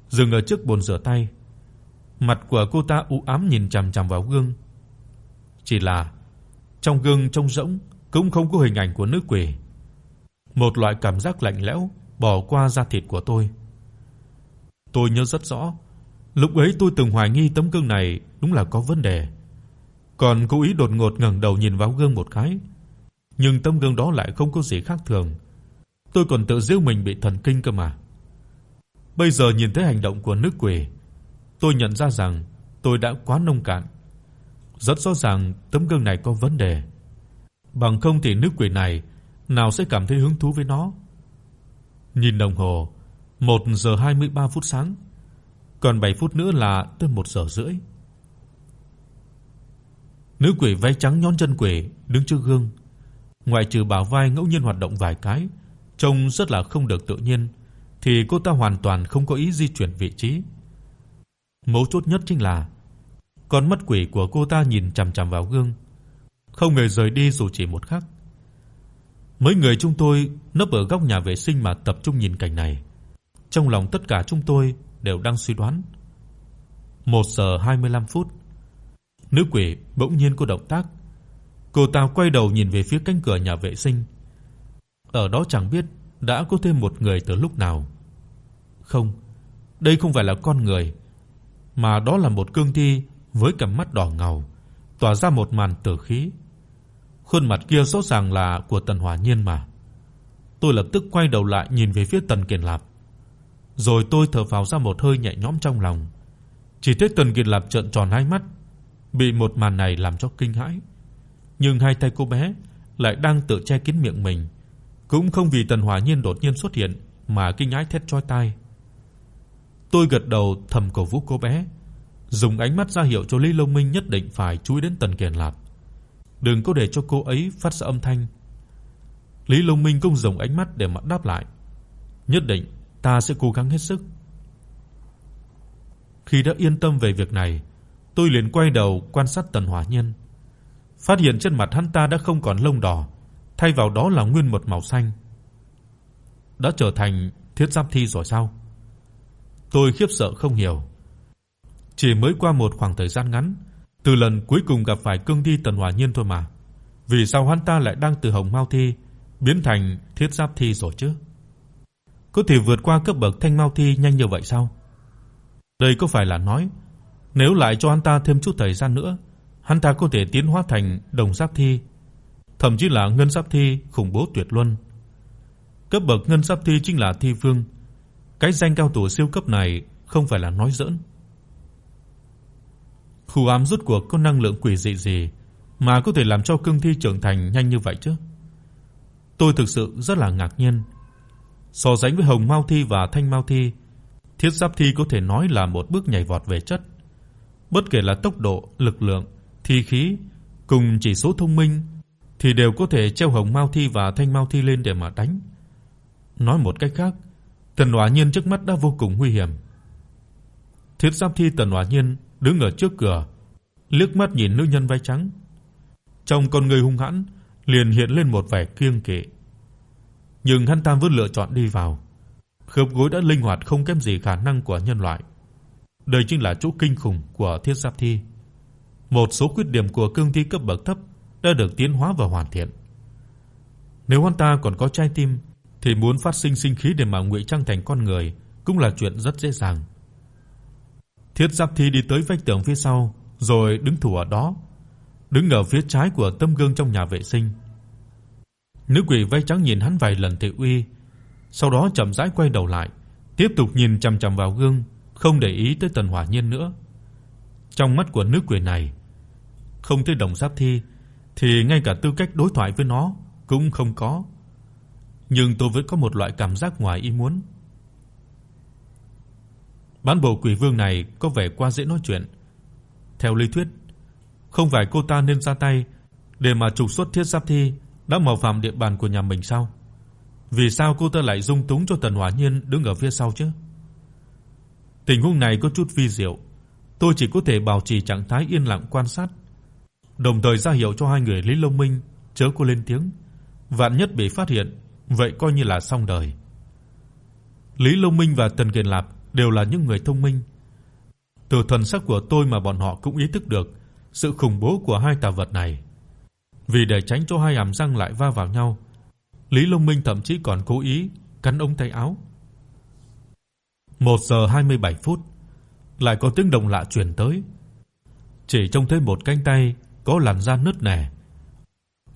dừng ở trước bồn rửa tay. Mặt của cô ta u ám nhìn chằm chằm vào gương. Chỉ là trong gương trông rỗng, cũng không có hình ảnh của nữ quỷ. Một loại cảm giác lạnh lẽo bỏ qua da thịt của tôi. Tôi nhớ rất rõ, lúc ấy tôi từng hoài nghi tấm gương này đúng là có vấn đề. Còn cố ý đột ngột ngẩng đầu nhìn vào gương một cái, nhưng tấm gương đó lại không có gì khác thường. Tôi còn tự giễu mình bị thần kinh cơ mà. Bây giờ nhìn thấy hành động của nữ quỷ, tôi nhận ra rằng tôi đã quá nông cạn. Rất rõ ràng tấm gương này có vấn đề. Bằng không thì nữ quỷ này nào sẽ cảm thấy hứng thú với nó. Nhìn đồng hồ, 1 giờ 23 phút sáng, còn 7 phút nữa là tới 1 giờ rưỡi. Nữ quỷ váy trắng nhón chân quỷ đứng trước gương, ngoại trừ bả vai ngẫu nhiên hoạt động vài cái, trông rất là không được tự nhiên, thì cô ta hoàn toàn không có ý di chuyển vị trí. Mấu chốt nhất chính là con mắt quỷ của cô ta nhìn chằm chằm vào gương, không hề rời đi dù chỉ một khắc. Mấy người chúng tôi nấp ở góc nhà vệ sinh mà tập trung nhìn cảnh này. Trong lòng tất cả chúng tôi đều đang suy đoán. 1 giờ 25 phút, nữ quỷ bỗng nhiên có động tác. Cô ta quay đầu nhìn về phía cánh cửa nhà vệ sinh. Ở đó chẳng biết đã có thêm một người từ lúc nào. Không, đây không phải là con người, mà đó là một cương thi với cặp mắt đỏ ngầu, tỏa ra một màn tử khí. Khuôn mặt kia rõ ràng là của Tần Hỏa Nhiên mà. Tôi lập tức quay đầu lại nhìn về phía Tần Kiền Lạp. Rồi tôi thở phào ra một hơi nhẹ nhõm trong lòng. Chỉ thấy Tần Kiền Lạp trợn tròn hai mắt, bị một màn này làm cho kinh hãi. Nhưng hai tay cô bé lại đang tự che kín miệng mình, cũng không vì Tần Hỏa Nhiên đột nhiên xuất hiện mà kinh hãi thét chói tai. Tôi gật đầu thầm cổ vũ cô bé, dùng ánh mắt ra hiệu cho Lý Long Minh nhất định phải chú ý đến Tần Kiền Lạp, đừng có để cho cô ấy phát ra âm thanh. Lý Long Minh cũng dùng ánh mắt để mà đáp lại, nhất định ta sẽ cố gắng hết sức. Khi đã yên tâm về việc này, tôi liền quay đầu quan sát Tần Hỏa Nhân, phát hiện trên mặt hắn ta đã không còn lông đỏ, thay vào đó là nguyên một màu xanh. Đã trở thành thiết giáp thi rồi sao? Tôi khiếp sợ không hiểu. Chỉ mới qua một khoảng thời gian ngắn, từ lần cuối cùng gặp phải cương thi Tần Hỏa Nhiên thôi mà. Vì sao hắn ta lại đang từ Hồng Mao thi biến thành Thiết Giáp thi rồi chứ? Có thể vượt qua cấp bậc Thanh Mao thi nhanh như vậy sao? Đây có phải là nói nếu lại cho hắn ta thêm chút thời gian nữa, hắn ta có thể tiến hóa thành Đồng Giáp thi, thậm chí là Ngân Giáp thi khủng bố tuyệt luân. Cấp bậc Ngân Giáp thi chính là thi vương, cái danh cao thủ siêu cấp này không phải là nói giỡn. Khu ám rốt cuộc có năng lượng quỷ dị gì mà có thể làm cho cương thi trưởng thành nhanh như vậy chứ? Tôi thực sự rất là ngạc nhiên. So sánh với Hồng Mao thi và Thanh Mao thi, Thiết Giáp thi có thể nói là một bước nhảy vọt về chất. Bất kể là tốc độ, lực lượng, thi khí cùng chỉ số thông minh thì đều có thể treo Hồng Mao thi và Thanh Mao thi lên để mà đánh. Nói một cách khác, Tần Hỏa Nhiên trước mắt đã vô cùng nguy hiểm. Thiết Giáp Thi Tần Hỏa Nhiên đứng ở trước cửa, liếc mắt nhìn nữ nhân váy trắng. Trong con người hung hãn liền hiện lên một vẻ kiêng kỵ. Nhưng hắn ta vẫn lựa chọn đi vào. Khớp gối đã linh hoạt không kém gì khả năng của nhân loại. Đây chính là chỗ kinh khủng của Thiết Giáp Thi. Một số khuyết điểm của cương thi cấp bậc thấp đã được tiến hóa và hoàn thiện. Nếu hắn ta còn có trái tim thì muốn phát sinh sinh khí để mà ngụy trang thành con người cũng là chuyện rất dễ dàng. Thiết Giáp Thi đi tới vách tường phía sau, rồi đứng thủ ở đó, đứng ở phía trái của tấm gương trong nhà vệ sinh. Nữ quỷ váy trắng nhìn hắn vài lần thì uy, sau đó chậm rãi quay đầu lại, tiếp tục nhìn chằm chằm vào gương, không để ý tới Tần Hỏa Nhiên nữa. Trong mắt của nữ quỷ này, không thấy đồng giáp thi thì ngay cả tư cách đối thoại với nó cũng không có nhưng tôi vẫn có một loại cảm giác ngoài ý muốn. Bán bộ quỷ vương này có vẻ quá dễ nói chuyện. Theo lý thuyết, không phải cô ta nên ra tay để mà trục xuất Thiết Giáp Thi đã mạo phạm địa bàn của nhà mình sao? Vì sao cô ta lại dung túng cho Tần Hỏa Nhiên đứng ở phía sau chứ? Tình huống này có chút vi diệu, tôi chỉ có thể bảo trì trạng thái yên lặng quan sát, đồng thời ra hiệu cho hai người Lý Long Minh chớ có lên tiếng, vạn nhất bị phát hiện vậy coi như là xong đời. Lý Long Minh và Tần Kiền Lạp đều là những người thông minh. Từ thần sắc của tôi mà bọn họ cũng ý thức được sự khủng bố của hai tà vật này. Vì để tránh cho hai hàm răng lại va vào nhau, Lý Long Minh thậm chí còn cố ý cắn ống tay áo. 1 giờ 27 phút, lại có tiếng động lạ truyền tới. Chỉ trông thấy một cánh tay có làn da nứt nẻ.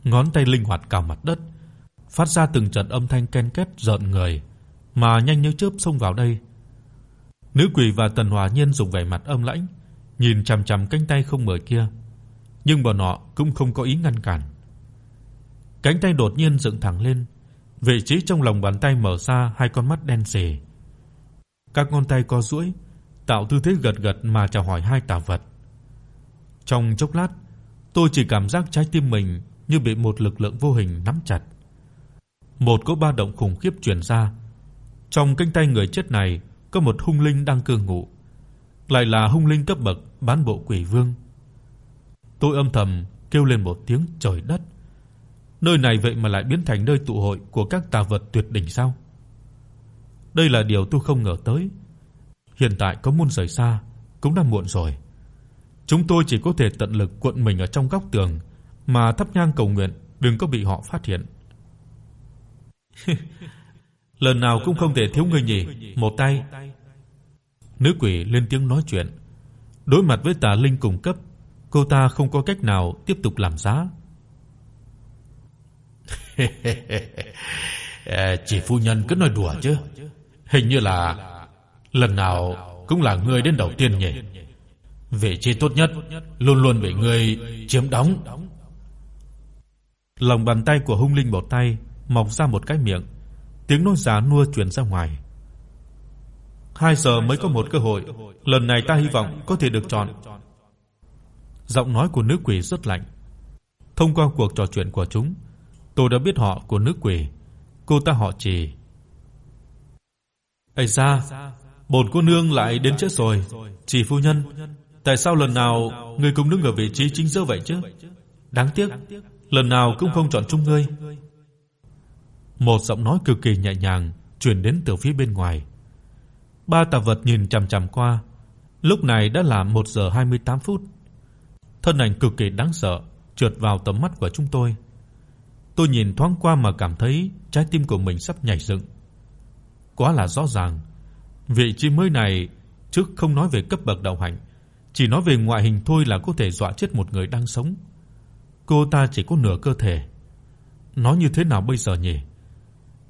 Ngón tay linh hoạt cào mặt đất, phát ra từng trận âm thanh ken két rợn người, mà nhanh như chớp xông vào đây. Nữ quỷ và Tần Hòa nhân dùng vẻ mặt âm lãnh, nhìn chằm chằm cánh tay không mở kia, nhưng bọn họ cũng không có ý ngăn cản. Cánh tay đột nhiên dựng thẳng lên, vị trí trong lòng bàn tay mở ra hai con mắt đen sì. Các ngón tay co duỗi, tạo tư thế gật gật mà chào hỏi hai tà vật. Trong chốc lát, tôi chỉ cảm giác trái tim mình như bị một lực lượng vô hình nắm chặt. Một cỗ ba động khủng khiếp truyền ra. Trong cánh tay người chết này có một hung linh đang cư ngụ, lại là hung linh cấp bậc bán bộ quỷ vương. Tôi âm thầm kêu lên một tiếng trời đất. Nơi này vậy mà lại biến thành nơi tụ hội của các tà vật tuyệt đỉnh sao? Đây là điều tôi không ngờ tới. Hiện tại có muốn rời xa cũng đã muộn rồi. Chúng tôi chỉ có thể tận lực cuộn mình ở trong góc tường mà thắp nhang cầu nguyện đừng có bị họ phát hiện. [LAUGHS] Lần nào cũng không thể thiếu người nhỉ, một tay. Nữ quỷ lên tiếng nói chuyện. Đối mặt với tà linh cùng cấp, cô ta không có cách nào tiếp tục làm giá. [LAUGHS] Chỉ phu nhân cứ nói đùa chứ. Hình như là lần nào cũng là ngươi đến đầu tiên nhỉ. Vị trí tốt nhất luôn luôn bị ngươi chiếm đóng. Lòng bàn tay của hung linh một tay mọc ra một cái miệng, tiếng nói già nua truyền ra ngoài. Hai giờ mới có một cơ hội, lần này ta hy vọng có thể được chọn. Giọng nói của nữ quỷ rất lạnh. Thông qua cuộc trò chuyện của chúng, tôi đã biết họ của nữ quỷ. Cô ta họ Trì. "Ây da, bổn cô nương lại đến chết rồi, Trì phu nhân, tại sao lần nào ngươi cũng đứng ở vị trí chính giữa vậy chứ? Đáng tiếc, lần nào cũng không chọn chung ngươi." Một giọng nói cực kỳ nhẹ nhàng truyền đến từ phía bên ngoài. Ba tà vật nhìn chằm chằm qua, lúc này đã là 1 giờ 28 phút. Thân ảnh cực kỳ đáng sợ trượt vào tầm mắt của chúng tôi. Tôi nhìn thoáng qua mà cảm thấy trái tim của mình sắp nhảy dựng. Quá là rõ ràng, vị trí mới này trước không nói về cấp bậc đạo hạnh, chỉ nói về ngoại hình thôi là có thể dọa chết một người đang sống. Cô ta chỉ có nửa cơ thể. Nói như thế nào bây giờ nhỉ?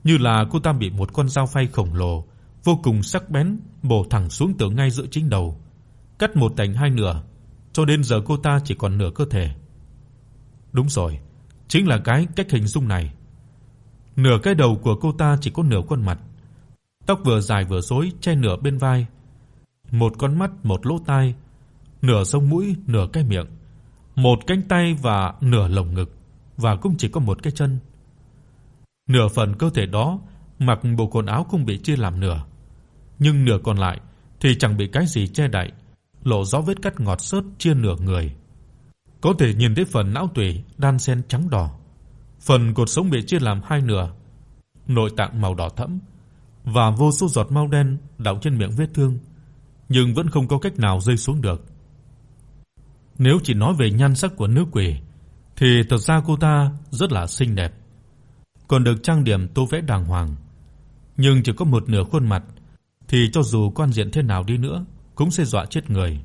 Như là cô ta bị một con dao phay khổng lồ vô cùng sắc bén bổ thẳng xuống từ ngay giữa chính đầu, cắt một thành hai nửa, cho đến giờ cô ta chỉ còn nửa cơ thể. Đúng rồi, chính là cái cách hình dung này. Nửa cái đầu của cô ta chỉ có nửa khuôn mặt, tóc vừa dài vừa rối che nửa bên vai, một con mắt, một lỗ tai, nửa sống mũi, nửa cái miệng, một cánh tay và nửa lồng ngực và cũng chỉ có một cái chân. Nửa phần cơ thể đó mặc bộ quần áo cũng bị chia làm nửa, nhưng nửa còn lại thì chẳng bị cái gì che đậy, lộ rõ vết cắt ngọt xớt chia nửa người. Có thể nhìn thấy phần não tủy đan xen trắng đỏ, phần cột sống bị chia làm hai nửa, nội tạng màu đỏ thẫm và vô số giọt máu đen đọng trên miệng vết thương, nhưng vẫn không có cách nào rơi xuống được. Nếu chỉ nói về nhan sắc của nữ quỷ thì thật ra cô ta rất là xinh đẹp. Còn được trang điểm tô vẽ đàng hoàng, nhưng chỉ có một nửa khuôn mặt thì cho dù quan diện thế nào đi nữa cũng sẽ dọa chết người.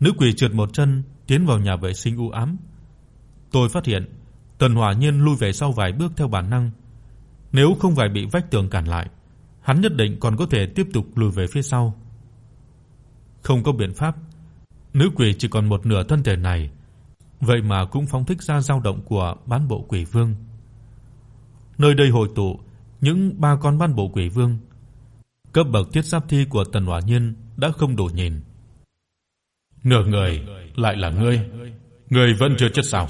Nữ quỷ trượt một chân tiến vào nhà vệ sinh u ám. Tôi phát hiện Tần Hỏa Nhiên lui về sau vài bước theo bản năng. Nếu không phải bị vách tường cản lại, hắn nhất định còn có thể tiếp tục lùi về phía sau. Không có biện pháp, nữ quỷ chỉ còn một nửa thân thể này, vậy mà cũng phóng thích ra dao động của bán bộ quỷ vương. Nơi đây hội tụ những ba con ban bộ quỷ vương cấp bậc thiết giáp thi của Tần Hỏa Nhiên đã không đủ nhìn. Nửa người lại là ngươi, ngươi vẫn chưa chết sao?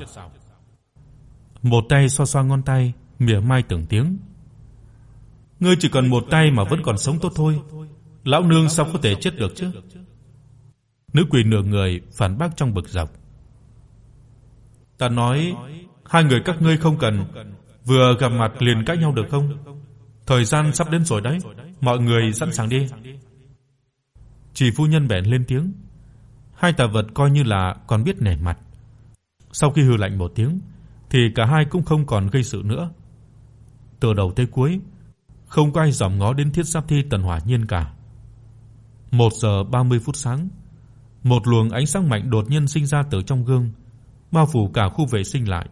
Một tay xoa xoa ngón tay, mỉa mai từng tiếng. Ngươi chỉ cần một tay mà vẫn còn sống tốt thôi, lão nương sao có thể chết được chứ? Nữ quỷ nửa người phản bác trong bực dọc. Ta nói, hai người các ngươi không cần vừa gặp mặt liền cãi nhau được không? Thời gian sắp đến rồi đấy mọi người sẵn sàng đi." Chỉ phu nhân bèn lên tiếng. Hai tà vật coi như là còn biết nể mặt. Sau khi hừ lạnh một tiếng, thì cả hai cũng không còn gây sự nữa. Từ đầu tới cuối, không có ai dòm ngó đến Thiết Giáp Thi Tần Hỏa Nhiên cả. 1 giờ 30 phút sáng, một luồng ánh sáng mạnh đột nhiên sinh ra từ trong gương, bao phủ cả khu vệ sinh lại.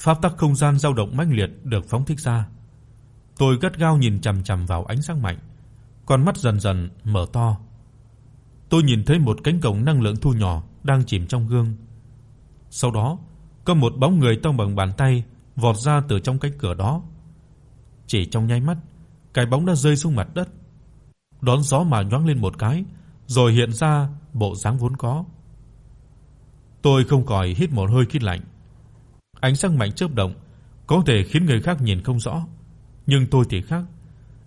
Pháp tắc không gian dao động mãnh liệt được phóng thích ra. Tôi gắt gao nhìn chằm chằm vào ánh sáng mạnh, con mắt dần dần mở to. Tôi nhìn thấy một cánh cổng năng lượng thu nhỏ đang chìm trong gương. Sau đó, có một bóng người to bằng bàn tay vọt ra từ trong cánh cửa đó. Chỉ trong nháy mắt, cái bóng đã rơi xuống mặt đất. Đón gió mà nhoáng lên một cái, rồi hiện ra bộ dáng vốn có. Tôi không khỏi hít một hơi khí lạnh. Ánh sáng mạnh chớp động, có thể khiến người khác nhìn không rõ, nhưng tôi thì khác.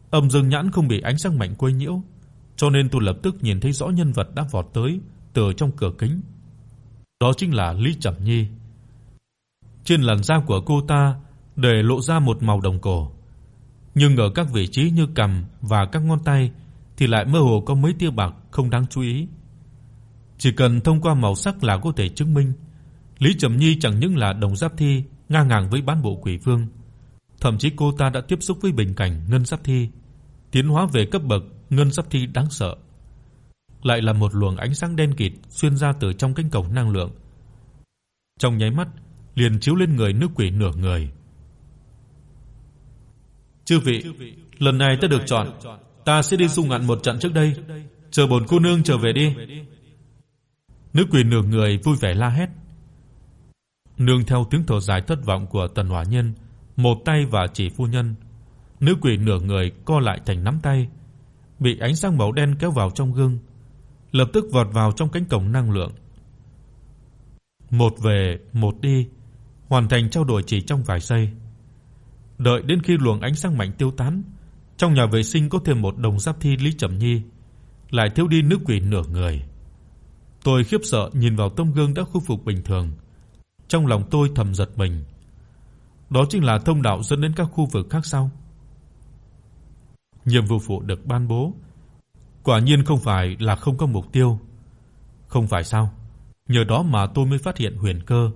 Âm dương nhãn không bị ánh sáng mạnh quấy nhiễu, cho nên tôi lập tức nhìn thấy rõ nhân vật đang vọt tới từ trong cửa kính. Đó chính là Lý Trầm Nhi. Trên làn da của cô ta để lộ ra một màu đồng cổ, nhưng ở các vị trí như cằm và các ngón tay thì lại mơ hồ có mấy tia bạc không đáng chú ý. Chỉ cần thông qua màu sắc là có thể chứng minh Lý Trầm Nhi chẳng những là đồng giáp thi ngang ngàng với bán bộ quỷ vương, thậm chí cô ta đã tiếp xúc với bình cảnh ngân giáp thi, tiến hóa về cấp bậc ngân giáp thi đáng sợ. Lại là một luồng ánh sáng đen kịt xuyên ra từ trong cánh cổng năng lượng. Trong nháy mắt, liền chiếu lên người nữ quỷ nửa người. "Chư vị, lần này ta được chọn, ta sẽ đi dung ngạn một trận trước đây, chờ bổn cô nương trở về đi." Nữ quỷ nửa người vui vẻ la hét. Nương theo tiếng thở dài thất vọng của Tần Hỏa Nhân, một tay và chỉ phu nhân, nữ quỷ nửa người co lại thành nắm tay, bị ánh sáng màu đen kéo vào trong gương, lập tức vọt vào trong cánh cổng năng lượng. Một về, một đi, hoàn thành trao đổi chỉ trong vài giây. Đợi đến khi luồng ánh sáng mạnh tiêu tán, trong nhà vệ sinh có thêm một đồng giáp thi Lý Trầm Nhi, lại thiếu đi nữ quỷ nửa người. Tôi khiếp sợ nhìn vào tấm gương đã khôi phục bình thường. Trong lòng tôi thầm giật mình. Đó chính là thông đạo dẫn đến các khu vực khác sao? Nhiệm vụ phụ được ban bố, quả nhiên không phải là không có mục tiêu. Không phải sao? Nhờ đó mà tôi mới phát hiện huyền cơ.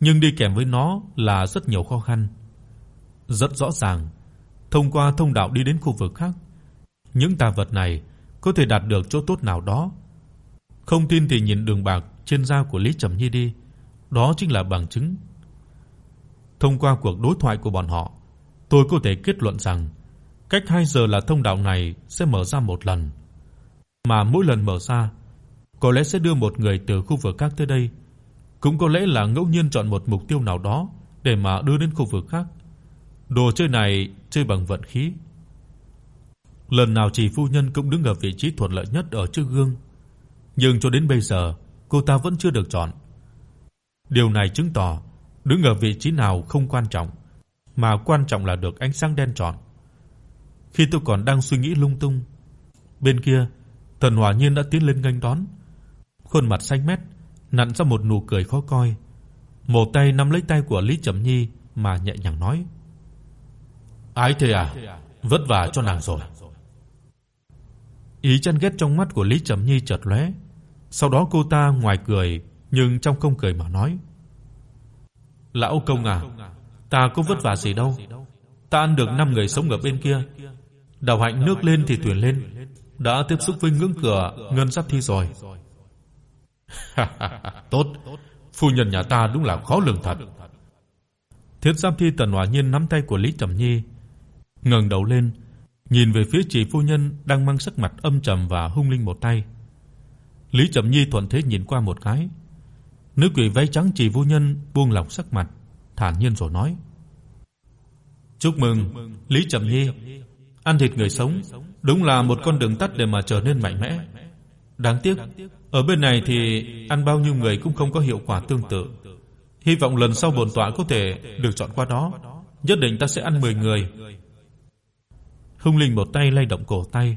Nhưng đi kèm với nó là rất nhiều khó khăn. Rất rõ ràng, thông qua thông đạo đi đến khu vực khác, những tà vật này có thể đạt được chỗ tốt nào đó không tin thì nhìn đường bạc trên da của Lý Trầm Nhi đi, đó chính là bằng chứng. Thông qua cuộc đối thoại của bọn họ, tôi có thể kết luận rằng cách 2 giờ là thông đạo này sẽ mở ra một lần. Mà mỗi lần mở ra, có lẽ sẽ đưa một người từ khu vực khác tới đây, cũng có lẽ là ngẫu nhiên chọn một mục tiêu nào đó để mà đưa đến khu vực khác. Đồ chơi này chơi bằng vận khí. Lần nào chỉ phu nhân cũng đứng ở vị trí thuận lợi nhất ở trước gương, nhưng cho đến bây giờ cô ta vẫn chưa được chọn. Điều này chứng tỏ đứng ở vị trí nào không quan trọng, mà quan trọng là được ánh sáng đen chọn. Khi tôi còn đang suy nghĩ lung tung, bên kia, Tần Hỏa Nhiên đã tiến lên nghênh đón, khuôn mặt xanh mét, nặn ra một nụ cười khó coi. Một tay nắm lấy tay của Lý Trầm Nhi mà nhẹ nhàng nói: "Ái thề à, vất vả cho nàng rồi." Ý chán ghét trong mắt của Lý Trầm Nhi chợt lóe, sau đó cô ta ngoài cười nhưng trong không cười mà nói: "Lão công à, ta có vất vả gì đâu. Ta ăn được 5 người sống ở bên kia. Đào hạnh nước lên thì thuyền lên, đã tiếp xúc với ngưỡng cửa ngân giáp thi rồi." [LAUGHS] "Tốt, phu nhân nhà ta đúng là khó lường thật." Thiết Giáp Thi Tần Hỏa Nhiên nắm tay của Lý Trầm Nhi, ngẩng đầu lên, nhìn về phía chị phu nhân đang mang sắc mặt âm trầm và hung linh một tay. Lý Trầm Nhi thuận thế nhìn qua một cái. Nữ quỷ váy trắng chỉ vô nhân buông lỏng sắc mặt, thản nhiên rồi nói: "Chúc mừng, Lý Trầm Nhi, ăn thịt người sống, đúng là một con đường tắt để mà trở nên mạnh mẽ. Đáng tiếc, ở bên này thì ăn bao nhiêu người cũng không có hiệu quả tương tự. Hy vọng lần sau bổn tọa có thể được chọn qua đó, nhất định ta sẽ ăn 10 người." Hung Linh một tay lay động cổ tay,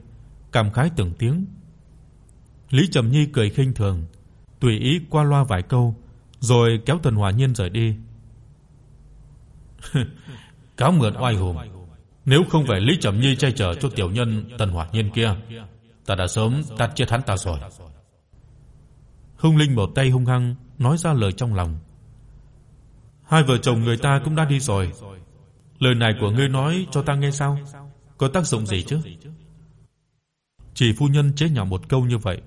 cảm khái từng tiếng. Lý Trầm Nhi cười khinh thường, tùy ý qua loa vài câu, rồi kéo Tần Hỏa Nhiên rời đi. [LAUGHS] Cáo mượn oai hùng, nếu không phải Lý Trầm Nhi che chở cho tiểu nhân Tần Hỏa Nhiên kia, ta đã sớm tát chết hắn ta rồi. Hung Linh một tay hung hăng nói ra lời trong lòng. Hai vợ chồng người ta cũng đã đi rồi. Lời này của ngươi nói cho ta nghe sao? Có tác dụng gì chứ? Chỉ phu nhân chế nhạo một câu như vậy,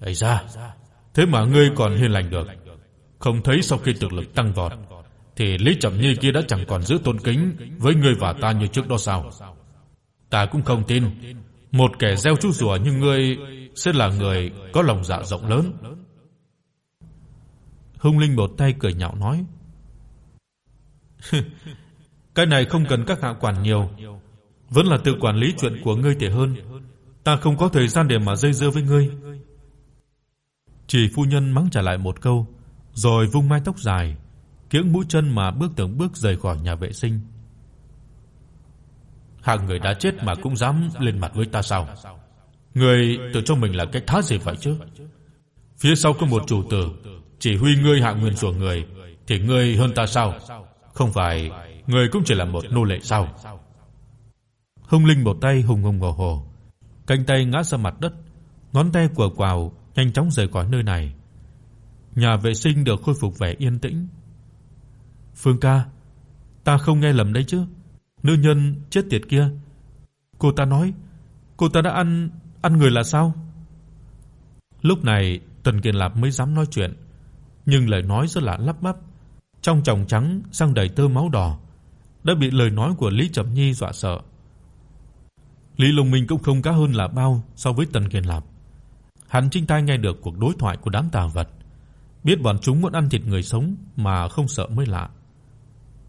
Ây da, thế mà ngươi còn hiền lành được. Không thấy sau khi thực lực tăng vọt thì Lý Trầm Nhi kia đã chẳng còn giữ tôn kính với ngươi và ta như trước đó sao? Ta cũng không tin, một kẻ gieo chú rùa như ngươi sẽ là người có lòng dạ rộng lớn." Hung Linh một tay cười nhạo nói: [LAUGHS] "Cái này không cần các hạ quản nhiều, vẫn là tự quản lý chuyện của ngươi thì hơn. Ta không có thời gian để mà dây dưa với ngươi." Chỉ phu nhân mắng trả lại một câu, rồi vung mái tóc dài, kiễng mũi chân mà bước từng bước rời khỏi nhà vệ sinh. Hạng người đã chết mà cũng dám lên mặt với ta sao? Ngươi tự cho mình là cái thá gì vậy chứ? Phía sau có một chủ tử, chỉ huy ngươi hạ nguyên rủa người thì ngươi hơn ta sao? Không phải ngươi cũng chỉ là một nô lệ sao? Hung Linh một tay hùng hùng hổ hổ, cánh tay ngã ra mặt đất, ngón tay quờ quào nhanh chóng rời khỏi nơi này. Nhà vệ sinh được khôi phục vẻ yên tĩnh. Phương ca, ta không nghe lầm đấy chứ? Nữ nhân chết tiệt kia, cô ta nói, cô ta đã ăn ăn người là sao? Lúc này, Tần Kiền Lạp mới dám nói chuyện, nhưng lời nói rất là lắp bắp, trong tròng trắng sang đầy tơ máu đỏ, đã bị lời nói của Lý Trầm Nhi dọa sợ. Lý Long Minh cũng không cá hơn là bao so với Tần Kiền Lạp. Hắn chính tai nghe được cuộc đối thoại của đám tà vật, biết bọn chúng muốn ăn thịt người sống mà không sợ mới lạ.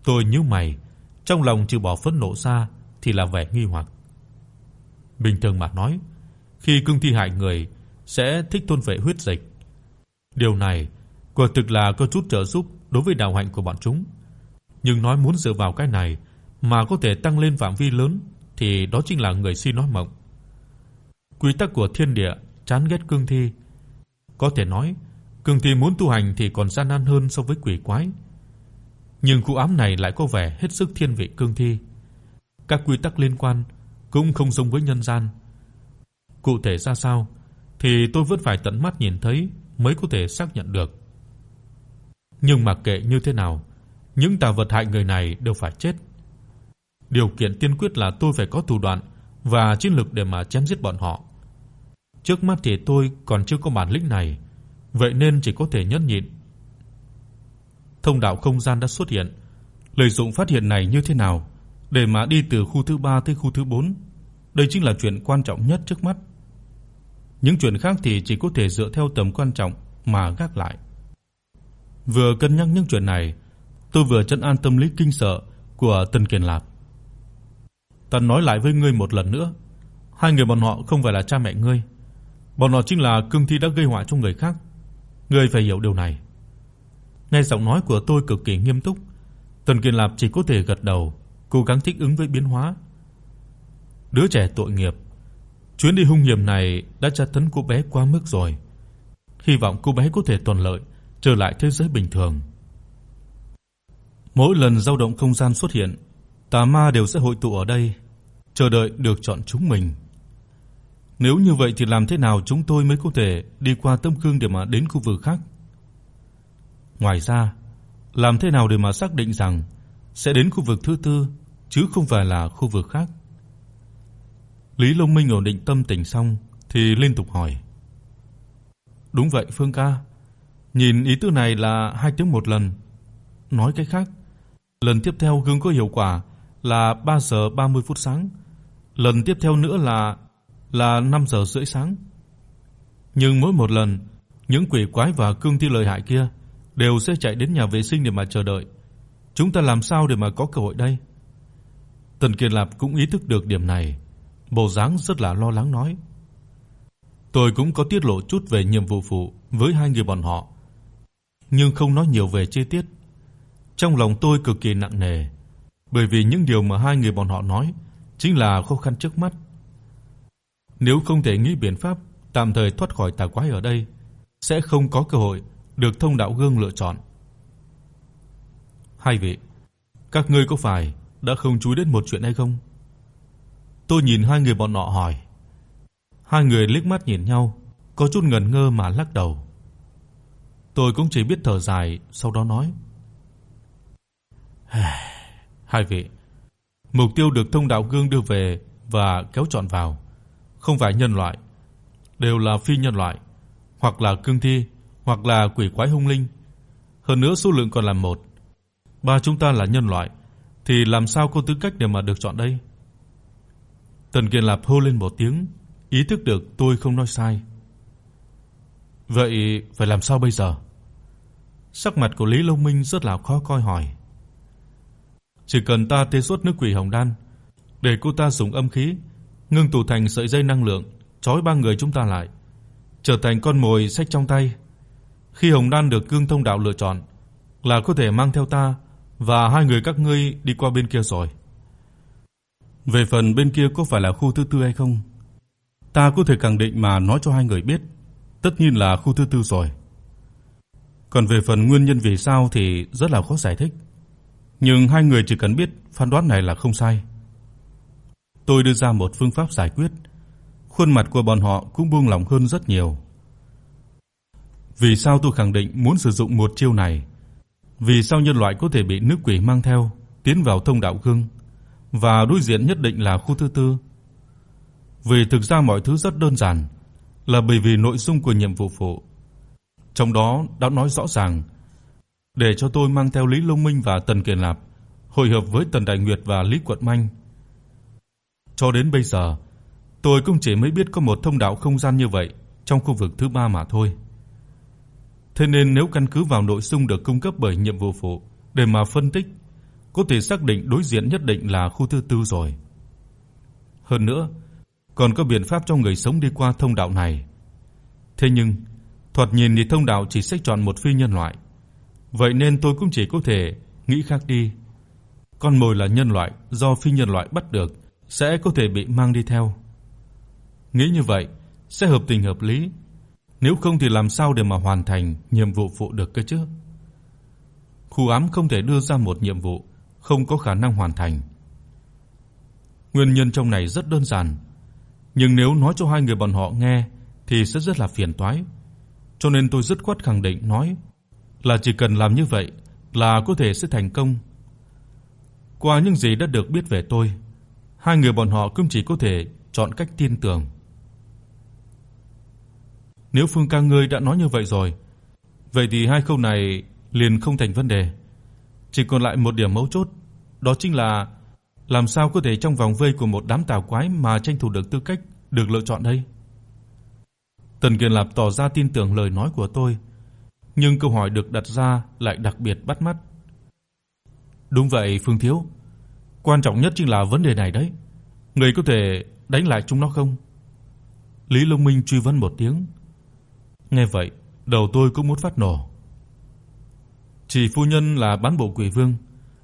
Tôi nhíu mày, trong lòng trừ bỏ phẫn nộ ra thì là vẻ nghi hoặc. Bình thường mà nói, khi cương thi hại người sẽ thích thôn vệ huyết dịch. Điều này quả thực là có chút trợ giúp đối với đạo hạnh của bọn chúng. Nhưng nói muốn dựa vào cái này mà có thể tăng lên phạm vi lớn thì đó chính là người si nói mộng. Quy tắc của thiên địa chán ghét cương thi. Có thể nói, cương thi muốn tu hành thì còn gian nan hơn so với quỷ quái. Nhưng khu ám này lại có vẻ hết sức thiên vị cương thi. Các quy tắc liên quan cũng không giống với nhân gian. Cụ thể ra sao thì tôi vẫn phải tận mắt nhìn thấy mới có thể xác nhận được. Nhưng mặc kệ như thế nào, những tà vật hại người này đều phải chết. Điều kiện tiên quyết là tôi phải có thủ đoạn và chiến lực để mà chém giết bọn họ. Trước mắt thì tôi còn chưa có bản lĩnh này, vậy nên chỉ có thể nhẫn nhịn. Thông đạo không gian đã xuất hiện, lợi dụng phát hiện này như thế nào để mà đi từ khu thứ 3 tới khu thứ 4, đây chính là chuyện quan trọng nhất trước mắt. Những chuyện khác thì chỉ có thể dựa theo tầm quan trọng mà gác lại. Vừa cân nhắc những chuyện này, tôi vừa trấn an tâm lý kinh sợ của Tần Kiền Lạp. Ta nói lại với ngươi một lần nữa, hai người bọn họ không phải là cha mẹ ngươi. Bọn họ chính là cương thi đã gây họa cho người khác. Ngươi phải hiểu điều này. Nghe giọng nói của tôi cực kỳ nghiêm túc, Tần Kiền Lạp chỉ có thể gật đầu, cố gắng thích ứng với biến hóa. Đứa trẻ tội nghiệp, chuyến đi hung hiểm này đã tra tấn cô bé quá mức rồi. Hy vọng cô bé có thể thuận lợi trở lại thế giới bình thường. Mỗi lần dao động không gian xuất hiện, tà ma đều sẽ hội tụ ở đây, chờ đợi được chọn chúng mình. Nếu như vậy thì làm thế nào chúng tôi mới có thể đi qua Tâm Cương để mà đến khu vực khác? Ngoài ra, làm thế nào để mà xác định rằng sẽ đến khu vực thứ tư chứ không phải là khu vực khác? Lý Long Minh ổn định tâm tình xong thì liên tục hỏi. Đúng vậy Phương ca, nhìn ý tứ này là hai tiếng một lần. Nói cách khác, lần tiếp theo gương có hiệu quả là 3 giờ 30 phút sáng, lần tiếp theo nữa là là 5 giờ rưỡi sáng. Nhưng mỗi một lần, những quỷ quái và cương thi lợi hại kia đều sẽ chạy đến nhà vệ sinh để mà chờ đợi. Chúng ta làm sao để mà có cơ hội đây? Tần Kiệt Lạp cũng ý thức được điểm này, bộ dáng rất là lo lắng nói: "Tôi cũng có tiết lộ chút về nhiệm vụ phụ với hai người bọn họ, nhưng không nói nhiều về chi tiết. Trong lòng tôi cực kỳ nặng nề, bởi vì những điều mà hai người bọn họ nói chính là khó khăn trước mắt. Nếu không thể nghĩ biện pháp tạm thời thoát khỏi tà quái ở đây, sẽ không có cơ hội được thông đạo gương lựa chọn. Hai vị, các ngươi có phải đã không chú ý đến một chuyện hay không? Tôi nhìn hai người bọn nọ hỏi. Hai người liếc mắt nhìn nhau, có chút ngần ngơ mà lắc đầu. Tôi cũng chỉ biết thở dài, sau đó nói: [SIGHS] "Hai vị, mục tiêu được thông đạo gương đưa về và kéo trọn vào, không phải nhân loại, đều là phi nhân loại, hoặc là cương thi, hoặc là quỷ quái hung linh. Hơn nữa số lượng còn là một. Ba chúng ta là nhân loại thì làm sao có tư cách để mà được chọn đây?" Tần Kiên Lạp hô lên một tiếng, ý thức được tôi không nói sai. Vậy phải làm sao bây giờ? Sắc mặt của Lý Long Minh rất là khó coi hỏi. Chỉ cần ta tê xuất nước quỷ hồng đan, để cô ta dùng âm khí ngưng tụ thành sợi dây năng lượng, trói ba người chúng ta lại, trở thành con mồi sách trong tay. Khi Hồng Đan được Cương Thông đạo lựa chọn là có thể mang theo ta và hai người các ngươi đi qua bên kia rồi. Về phần bên kia có phải là khu thứ tư hay không, ta có thể khẳng định mà nói cho hai người biết, tất nhiên là khu thứ tư rồi. Còn về phần nguyên nhân vì sao thì rất là khó giải thích, nhưng hai người chỉ cần biết phán đoán này là không sai. Tôi đưa ra một phương pháp giải quyết, khuôn mặt của bọn họ cũng buông lỏng hơn rất nhiều. Vì sao tôi khẳng định muốn sử dụng một chiêu này? Vì sao nhân loại có thể bị nước quỷ mang theo tiến vào thông đạo gương và đối diện nhất định là khu thứ tư? Vì thực ra mọi thứ rất đơn giản, là bởi vì nội dung của nhiệm vụ phụ. Trong đó đã nói rõ ràng để cho tôi mang theo Lý Long Minh và Tần Kiền Lạp hội hợp với Tần Đại Nguyệt và Lý quật Minh. Cho đến bây giờ, tôi cũng chỉ mới biết có một thông đạo không gian như vậy trong khu vực thứ ba mà thôi. Thế nên nếu căn cứ vào nội dung được cung cấp bởi nhiệm vụ phụ để mà phân tích, có thể xác định đối diện nhất định là khu thứ tư rồi. Hơn nữa, còn có biện pháp cho người sống đi qua thông đạo này. Thế nhưng, thoạt nhìn thì thông đạo chỉ xét chọn một phi nhân loại. Vậy nên tôi cũng chỉ có thể nghĩ khác đi. Con mồi là nhân loại do phi nhân loại bắt được sẽ có thể bị mang đi theo. Nghĩ như vậy sẽ hợp tình hợp lý, nếu không thì làm sao để mà hoàn thành nhiệm vụ phụ được cơ chứ? Khu ám không thể đưa ra một nhiệm vụ không có khả năng hoàn thành. Nguyên nhân trong này rất đơn giản, nhưng nếu nói cho hai người bọn họ nghe thì sẽ rất là phiền toái. Cho nên tôi rất khoát khẳng định nói là chỉ cần làm như vậy là có thể sẽ thành công. Qua những gì đã được biết về tôi, hai người bọn họ cũng chỉ có thể chọn cách tin tưởng. Nếu Phương ca ngươi đã nói như vậy rồi, vậy thì hai câu này liền không thành vấn đề. Chỉ còn lại một điểm mấu chốt, đó chính là làm sao có thể trong vòng vây của một đám tào quái mà tranh thủ được tư cách được lựa chọn đây? Tần Kiền Lạp tỏ ra tin tưởng lời nói của tôi, nhưng câu hỏi được đặt ra lại đặc biệt bắt mắt. Đúng vậy Phương thiếu, quan trọng nhất chính là vấn đề này đấy. Người có thể đánh lại chúng nó không? Lý Long Minh truy vấn một tiếng. Nghe vậy, đầu tôi cũng muốn phát nổ. Chỉ phu nhân là bán bộ quỷ vương,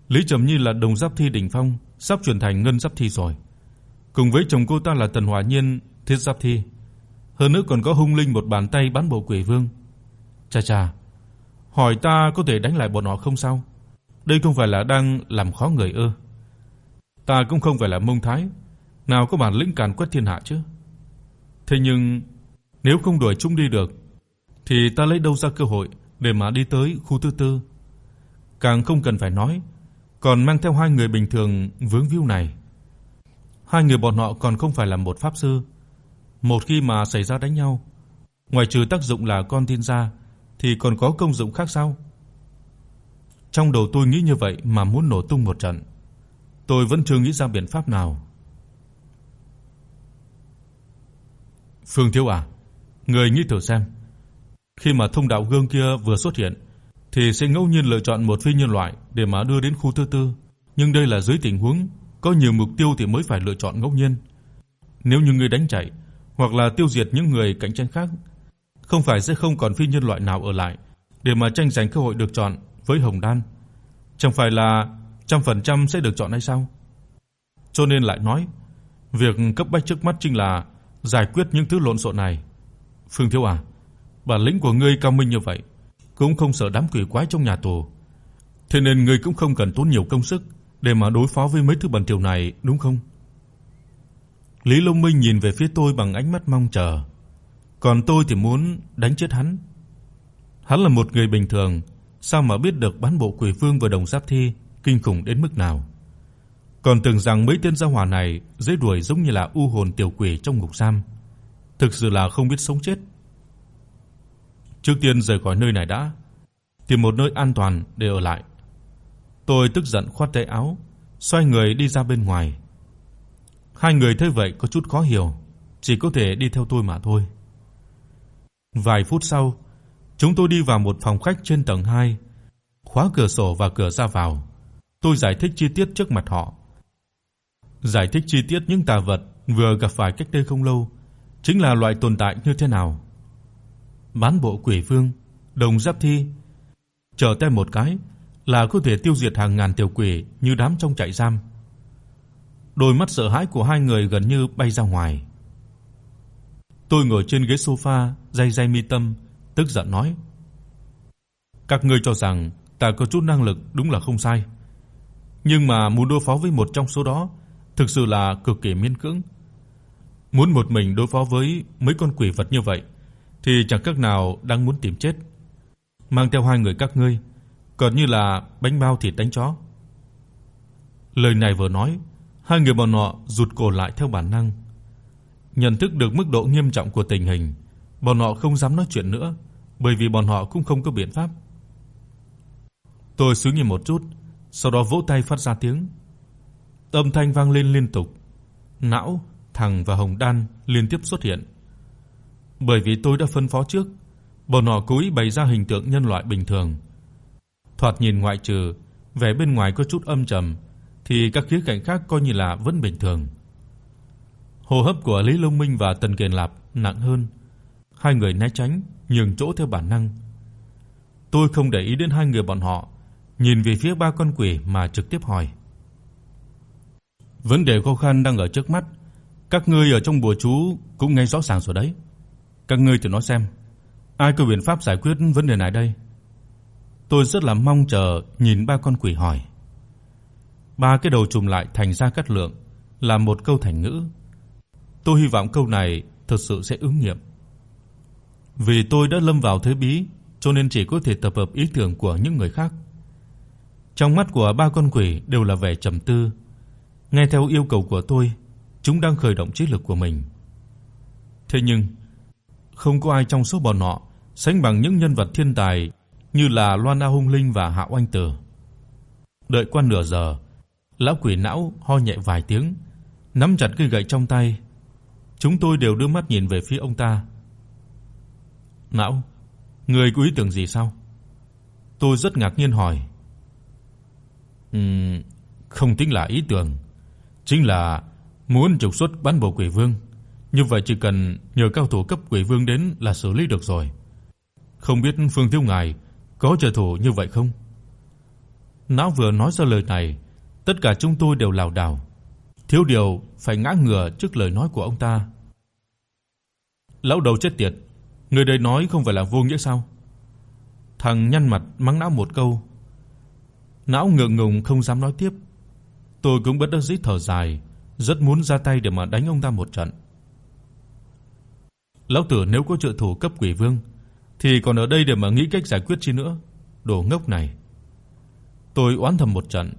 Lý Trầm Nhi là đồng giáp thi đỉnh phong, sắp chuyển thành ngân giáp thi rồi. Cùng với chồng cô ta là Tần Hỏa Nhiên, thiết giáp thi. Hơn nữa còn có hung linh một bàn tay bán bộ quỷ vương. Cha cha, hỏi ta có thể đánh lại bọn họ không sao? Đây không phải là đang làm khó người ư? Ta cũng không phải là mông thái, nào có bản lĩnh càn quét thiên hạ chứ. Thế nhưng nếu không đuổi chúng đi được thì ta lấy đâu ra cơ hội để mà đi tới khu thứ tư? Càng không cần phải nói, còn mang theo hai người bình thường vướng víu này. Hai người bọn họ còn không phải là một pháp sư. Một khi mà xảy ra đánh nhau, ngoài trừ tác dụng là con tin ra thì còn có công dụng khác sao? Trong đầu tôi nghĩ như vậy mà muốn nổ tung một trận. Tôi vẫn chưa nghĩ ra biện pháp nào. Phương Thiếu à, người nghĩ thử xem. Khi mà thông đạo gương kia vừa xuất hiện thì sẽ ngẫu nhiên lựa chọn một phi nhân loại để mà đưa đến khu thứ tư, nhưng đây là dưới tình huống có nhiều mục tiêu thì mới phải lựa chọn ngẫu nhiên. Nếu như người đánh chạy hoặc là tiêu diệt những người cạnh tranh khác, không phải sẽ không còn phi nhân loại nào ở lại để mà tranh giành cơ hội được chọn với Hồng Đan. Chẳng phải là trăm phần trăm sẽ được chọn hay sao? Cho nên lại nói, việc cấp bách trước mắt chính là giải quyết những thứ lộn xộn này. Phương Thiếu à, bản lĩnh của ngươi cao minh như vậy, cũng không sợ đám quỷ quái trong nhà tù. Thế nên ngươi cũng không cần tốn nhiều công sức để mà đối phó với mấy thứ bẩn thỉu này, đúng không? Lý Long Minh nhìn về phía tôi bằng ánh mắt mong chờ. Còn tôi thì muốn đánh chết hắn. Hắn là một người bình thường, sao mà biết được bán bộ quỷ vương và đồng giáp thi kinh khủng đến mức nào. Còn tưởng rằng mấy tên gia hỏa này dễ đuổi giống như là u hồn tiểu quỷ trong ngục giam, thực sự là không biết sống chết. Trước tiên rời khỏi nơi này đã, tìm một nơi an toàn để ở lại. Tôi tức giận khoát tay áo, xoay người đi ra bên ngoài. Hai người thấy vậy có chút khó hiểu, chỉ có thể đi theo tôi mà thôi. Vài phút sau, chúng tôi đi vào một phòng khách trên tầng 2, khóa cửa sổ và cửa ra vào. Tôi giải thích chi tiết trước mặt họ. Giải thích chi tiết những tà vật vừa gặp phải cách đây không lâu, chính là loại tồn tại như thế nào. Bán bộ quỷ vương đồng giáp thi, trở tay một cái là có thể tiêu diệt hàng ngàn tiểu quỷ như đám trong trại giam. Đôi mắt sợ hãi của hai người gần như bay ra ngoài. Tôi ngồi trên ghế sofa, day day mi tâm, tức giận nói: "Các ngươi cho rằng ta có chút năng lực đúng là không sai, nhưng mà muốn đối phó với một trong số đó, thực sự là cực kỳ miễn cưỡng. Muốn một mình đối phó với mấy con quỷ vật như vậy thì chẳng cách nào đang muốn tìm chết. Mang theo hai người các ngươi, còn như là bánh bao thịt đánh chó." Lời này vừa nói, hai người bọn họ rụt cổ lại theo bản năng. Nhận thức được mức độ nghiêm trọng của tình hình, bọn họ không dám nói chuyện nữa, bởi vì bọn họ cũng không có biện pháp. Tôi suy nghĩ một chút, sau đó vỗ tay phát ra tiếng. Âm thanh vang lên liên tục. Não, Thằng và Hồng Đan liên tiếp xuất hiện. Bởi vì tôi đã phân phó trước, bọn họ cố ý bày ra hình tượng nhân loại bình thường. Thoạt nhìn ngoại trừ vẻ bên ngoài có chút âm trầm thì các khía cạnh khác coi như là vẫn bình thường. Hô hấp của Lý Long Minh và Tần Kiền Lạp nặng hơn, hai người né tránh, nhường chỗ theo bản năng. Tôi không để ý đến hai người bọn họ, nhìn về phía ba con quỷ mà trực tiếp hỏi. Vấn đề khó khăn đang ở trước mắt, các ngươi ở trong bùa chú cũng nghe rõ ràng rồi đấy. Các ngươi thử nói xem, ai có biện pháp giải quyết vấn đề này đây? Tôi rất là mong chờ nhìn ba con quỷ hỏi. Ba cái đầu trùm lại thành ra cắt lượng là một câu thành ngữ. Tôi hy vọng câu này thực sự sẽ ứng nghiệm. Vì tôi đã lâm vào thế bí, cho nên chỉ có thể tập hợp ý tưởng của những người khác. Trong mắt của ba con quỷ đều là vẻ trầm tư. Nghe theo yêu cầu của tôi, chúng đang khởi động trí lực của mình. Thế nhưng, không có ai trong số bọn họ sánh bằng những nhân vật thiên tài như là Loan Na Hung Linh và Hạo Anh Tử. Đợi qua nửa giờ, lão quỷ não ho nhẹ vài tiếng, nắm chặt cây gậy trong tay. Chúng tôi đều đưa mắt nhìn về phía ông ta. "Não, người có ý tưởng gì sao?" Tôi rất ngạc nhiên hỏi. "Ừm, không tính là ý tưởng, chính là muốn trục xuất bán bộ quỷ vương, như vậy chỉ cần nhờ cao thủ cấp quỷ vương đến là xử lý được rồi. Không biết Phương thiếu ngài có trợ thủ như vậy không?" Não vừa nói ra lời này, tất cả chúng tôi đều lảo đảo, thiếu điều phải ngã ngửa trước lời nói của ông ta. Lão đầu chết tiệt, người đây nói không phải là vô nghĩa sao? Thằng nhăn mặt mắng não một câu. Não ngượng ngùng không dám nói tiếp. Tôi cũng bất đắc dĩ thở dài, rất muốn ra tay để mà đánh ông ta một trận. Lão tử nếu có trợ thủ cấp quỷ vương thì còn ở đây để mà nghĩ cách giải quyết chi nữa, đồ ngốc này. Tôi oán thầm một trận,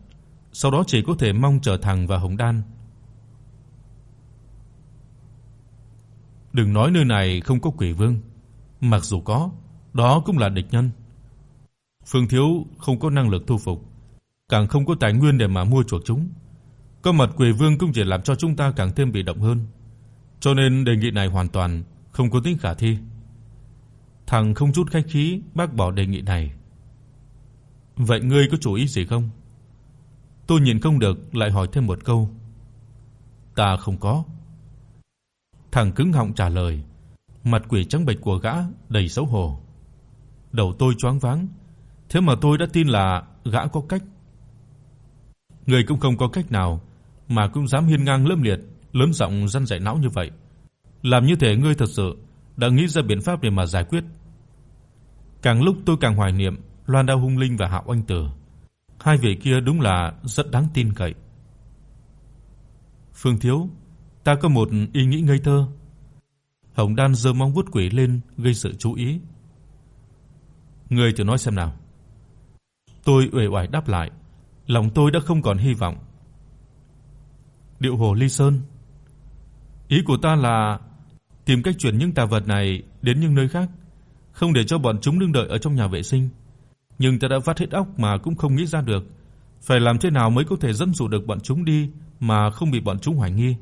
sau đó chỉ có thể mong chờ thằng và Hồng Đan. Đừng nói nơi này không có quỷ vương, mặc dù có, đó cũng là địch nhân. Phương Thiếu không có năng lực thu phục, càng không có tài nguyên để mà mua chuộc chúng. Có mặt quỷ vương cũng chỉ làm cho chúng ta càng thêm bị động hơn. Cho nên đề nghị này hoàn toàn không có tính khả thi. Thằng không chút khách khí bác bỏ đề nghị này. Vậy ngươi có chú ý gì không? Tôi nhìn không được lại hỏi thêm một câu. Ta không có. Thằng cứng họng trả lời, mặt quỷ trắng bệch của gã đầy xấu hổ. Đầu tôi choáng váng, thế mà tôi đã tin là gã có cách. Người cũng không có cách nào mà cũng dám hiên ngang lẫm liệt, lớn giọng răn dạy não như vậy. Làm như thế ngươi thật sự đã nghĩ ra biện pháp để mà giải quyết. Càng lúc tôi càng hoài niệm Loan Đao Hung Linh và Hạo Anh Tử. Hai vị kia đúng là rất đáng tin cậy. Phương thiếu, ta có một ý nghĩ ngây thơ. Hồng Đan giơ móng vuốt quỷ lên gây sự chú ý. Ngươi thử nói xem nào. Tôi uể oải đáp lại, lòng tôi đã không còn hy vọng. Điệu Hồ Ly Sơn. Ý của ta là tìm cách chuyển những tà vật này đến những nơi khác, không để cho bọn chúng đứng đợi ở trong nhà vệ sinh nhưng ta đã vắt hết óc mà cũng không nghĩ ra được, phải làm thế nào mới có thể dẫn dụ được bọn chúng đi mà không bị bọn chúng hoài nghi.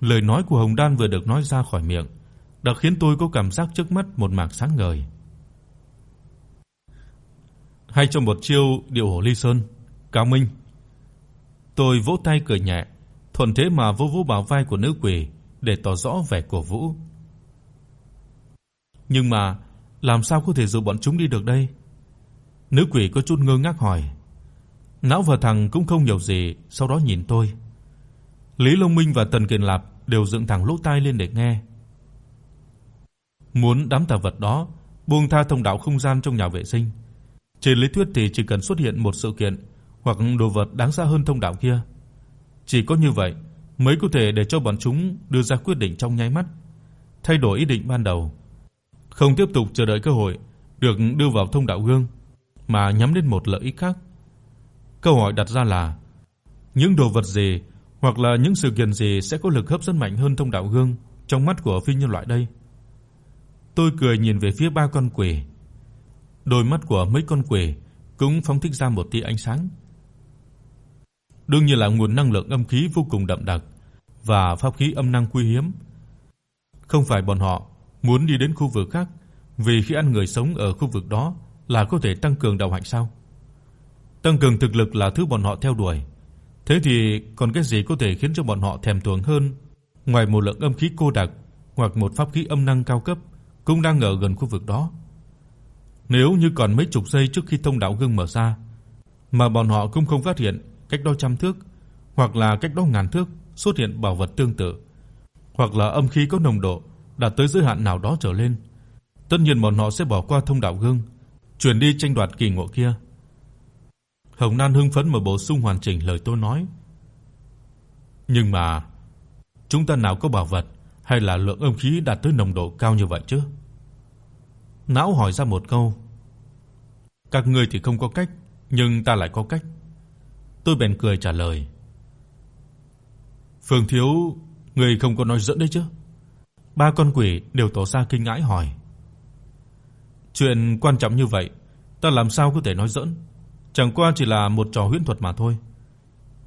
Lời nói của Hồng Đan vừa được nói ra khỏi miệng, đã khiến tôi có cảm giác trước mắt một mảng sáng ngời. Hay trong một chiêu điệu hổ ly sơn, Cao Minh. Tôi vỗ tay cười nhẹ, thuận thế mà vỗ vỗ bả vai của nữ quỷ để tỏ rõ vẻ cổ vũ. Nhưng mà làm sao có thể dụ bọn chúng đi được đây? Nữ quỷ có chút ngơ ngác hỏi. Não và thằng cũng không hiểu gì, sau đó nhìn tôi. Lý Long Minh và Tần Kiền Lạp đều dựng thẳng lỗ tai lên để nghe. Muốn đám tà vật đó buông tha thông đạo không gian trong nhà vệ sinh. Trên lý thuyết thì chỉ cần xuất hiện một sự kiện hoặc đồ vật đáng giá hơn thông đạo kia. Chỉ có như vậy mới có thể để cho bọn chúng đưa ra quyết định trong nháy mắt, thay đổi ý định ban đầu, không tiếp tục chờ đợi cơ hội được đưa vào thông đạo gương mà nhắm đến một lợi ích khác. Câu hỏi đặt ra là những đồ vật gì hoặc là những sự kiện gì sẽ có lực hấp dẫn mạnh hơn thông đạo gương trong mắt của phi nhân loại đây? Tôi cười nhìn về phía ba con quỷ. Đôi mắt của mấy con quỷ cũng phóng thích ra một tia ánh sáng. Đương nhiên là nguồn năng lượng âm khí vô cùng đậm đặc và pháp khí âm năng quý hiếm. Không phải bọn họ muốn đi đến khu vực khác vì khi ăn người sống ở khu vực đó là có thể tăng cường đạo hạnh sao? Tăng cường thực lực là thứ bọn họ theo đuổi. Thế thì còn cái gì có thể khiến cho bọn họ thèm thuồng hơn ngoài một lượng âm khí cô đặc hoặc một pháp khí âm năng cao cấp cũng đang ở gần khu vực đó. Nếu như còn mấy chục giây trước khi thông đạo gương mở ra, mà bọn họ cũng không phát hiện cách đó trăm thước hoặc là cách đó ngàn thước xuất hiện bảo vật tương tự, hoặc là âm khí có nồng độ đạt tới giới hạn nào đó trở lên, tất nhiên bọn họ sẽ bỏ qua thông đạo gương, chuyển đi tranh đoạt kỳ ngộ kia. Hồng Nan hưng phấn mà bổ sung hoàn chỉnh lời tôi nói. Nhưng mà chúng ta nào có bảo vật hay là lượng âm khí đạt tới nồng độ cao như vậy chứ? Não hỏi ra một câu. Các ngươi thì không có cách, nhưng ta lại có cách. Tôi bèn cười trả lời. Phương thiếu, ngươi không có nói giỡn đấy chứ? Ba con quỷ đều tỏ ra kinh ngãi hỏi. Chuyện quan trọng như vậy, ta làm sao có thể nói giỡn? Chẳng qua chỉ là một trò huyễn thuật mà thôi.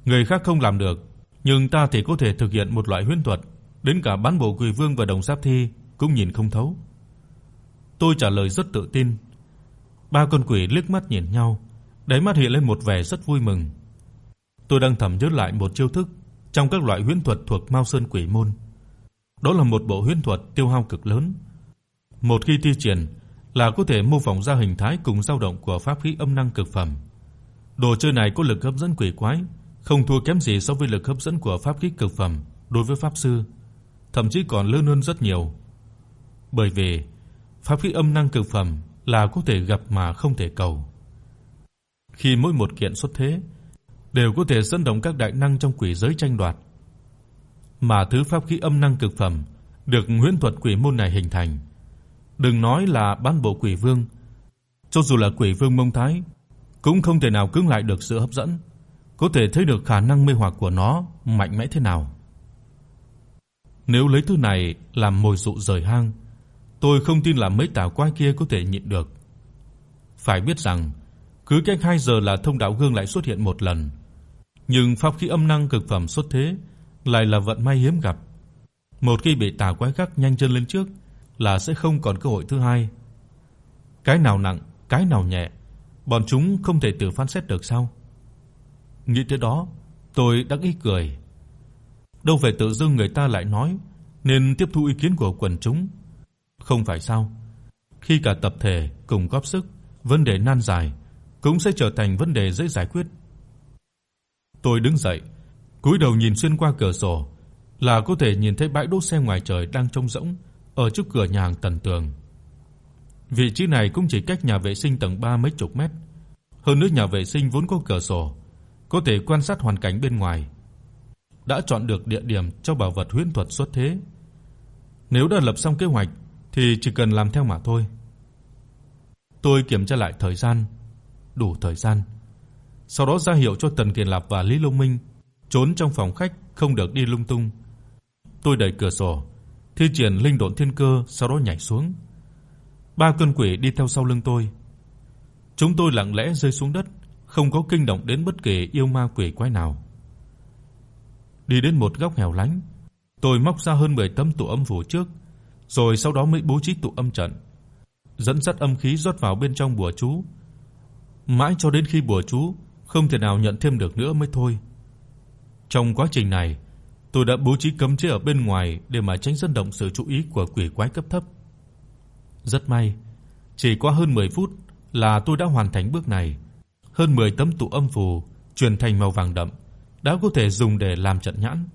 Người khác không làm được, nhưng ta thì có thể thực hiện một loại huyễn thuật, đến cả bán bộ quỷ vương và đồng giáp thi cũng nhìn không thấu. Tôi trả lời rất tự tin. Ba con quỷ liếc mắt nhìn nhau, đáy mắt hiện lên một vẻ rất vui mừng. Tôi đang thầm nhớ lại một chiêu thức trong các loại huyễn thuật thuộc Mao Sơn Quỷ môn. Đó là một bộ huyễn thuật tiêu hao cực lớn. Một khi thi triển là có thể mô phỏng ra hình thái cùng dao động của pháp khí âm năng cực phẩm. Đồ chơi này có lực hấp dẫn quỷ quái, không thua kém gì so với lực hấp dẫn của pháp khí cực phẩm đối với pháp sư, thậm chí còn lớn hơn rất nhiều. Bởi vì pháp khí âm năng cực phẩm là có thể gặp mà không thể cầu. Khi mỗi một kiện xuất thế đều có thể dẫn động các đại năng trong quỷ giới tranh đoạt. Mà thứ pháp khí âm năng cực phẩm được huyễn thuật quỷ môn này hình thành, đừng nói là bán bộ quỷ vương, cho dù là quỷ vương Mông Thái cũng không thể nào cưỡng lại được sự hấp dẫn, có thể thấy được khả năng mê hoặc của nó mạnh mẽ thế nào. Nếu lấy thứ này làm mồi dụ rời hang, tôi không tin là mấy tà quái kia có thể nhịn được. Phải biết rằng, cứ cách 2 giờ là thông đạo gương lại xuất hiện một lần, nhưng pháp khí âm năng cực phẩm xuất thế lại là vận may hiếm gặp. Một khi bị tà quái khác nhanh chân lên trước là sẽ không còn cơ hội thứ hai. Cái nào nặng, cái nào nhẹ, bọn chúng không thể tự phán xét được sao? Nghĩ tới đó, tôi đắc ý cười. Đâu phải tự dưng người ta lại nói nên tiếp thu ý kiến của quần chúng. Không phải sao? Khi cả tập thể cùng góp sức, vấn đề nan giải cũng sẽ trở thành vấn đề dễ giải quyết. Tôi đứng dậy, cúi đầu nhìn xuyên qua cửa sổ, là có thể nhìn thấy bãi đỗ xe ngoài trời đang trống rỗng ở trước cửa nhà hàng Tần Tường. Vị trí này cũng chỉ cách nhà vệ sinh tầng 3 mấy chục mét. Hơn nữa nhà vệ sinh vốn có cửa sổ, có thể quan sát hoàn cảnh bên ngoài. Đã chọn được địa điểm cho bảo vật huyền thuật xuất thế. Nếu đã lập xong kế hoạch thì chỉ cần làm theo mà thôi. Tôi kiểm tra lại thời gian, đủ thời gian. Sau đó ra hiệu cho Tần Kiền Lạp và Lý Long Minh trốn trong phòng khách không được đi lung tung. Tôi đẩy cửa sổ, thi triển linh độn thiên cơ, sau đó nhảy xuống. Ba con quỷ đi theo sau lưng tôi. Chúng tôi lặng lẽ rơi xuống đất, không có kinh động đến bất kỳ yêu ma quỷ quái nào. Đi đến một góc hẻo lánh, tôi móc ra hơn 10 tấm tụ âm phù trước, rồi sau đó mới bố trí tụ âm trận, dẫn dắt âm khí rót vào bên trong bùa chú. Mãi cho đến khi bùa chú không thể nào nhận thêm được nữa mới thôi. Trong quá trình này, tôi đã bố trí cấm chế ở bên ngoài để mà tránh dẫn động sự chú ý của quỷ quái cấp thấp. Rất may, Chỉ qua hơn 10 phút là tôi đã hoàn thành bước này. Hơn 10 tấm tụ âm phù truyền thành màu vàng đậm đã có thể dùng để làm trận nhãn.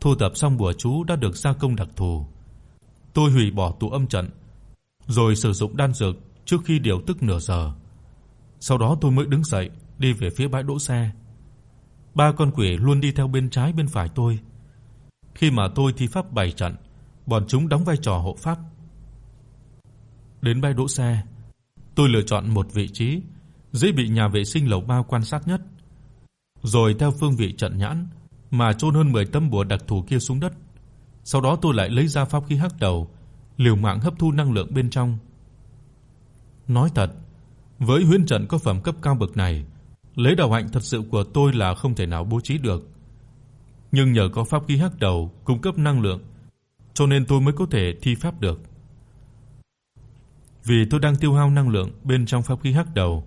Thu tập xong bùa chú đã được gia công đặc thù. Tôi hủy bỏ tụ âm trận, rồi sử dụng đan dược trước khi điều tức nửa giờ. Sau đó tôi mới đứng dậy đi về phía bãi đỗ xe. Ba con quỷ luôn đi theo bên trái bên phải tôi. Khi mà tôi thi pháp bày trận, bọn chúng đóng vai trò hộ pháp. Đến bãi đỗ xe, tôi lựa chọn một vị trí dễ bị nhà vệ sinh lầu bao quan sát nhất, rồi theo phương vị trận nhãn mà chôn hơn 10 tấm bùa đặc thù kia xuống đất. Sau đó tôi lại lấy ra pháp khí hắc đầu, liều mạng hấp thu năng lượng bên trong. Nói thật, với huyễn trận có phẩm cấp cao bậc này, lấy đạo hạnh thật sự của tôi là không thể nào bố trí được. Nhưng nhờ có pháp khí hắc đầu cung cấp năng lượng, cho nên tôi mới có thể thi pháp được. Vì tôi đang tiêu hao năng lượng bên trong pháp khí hắc đầu,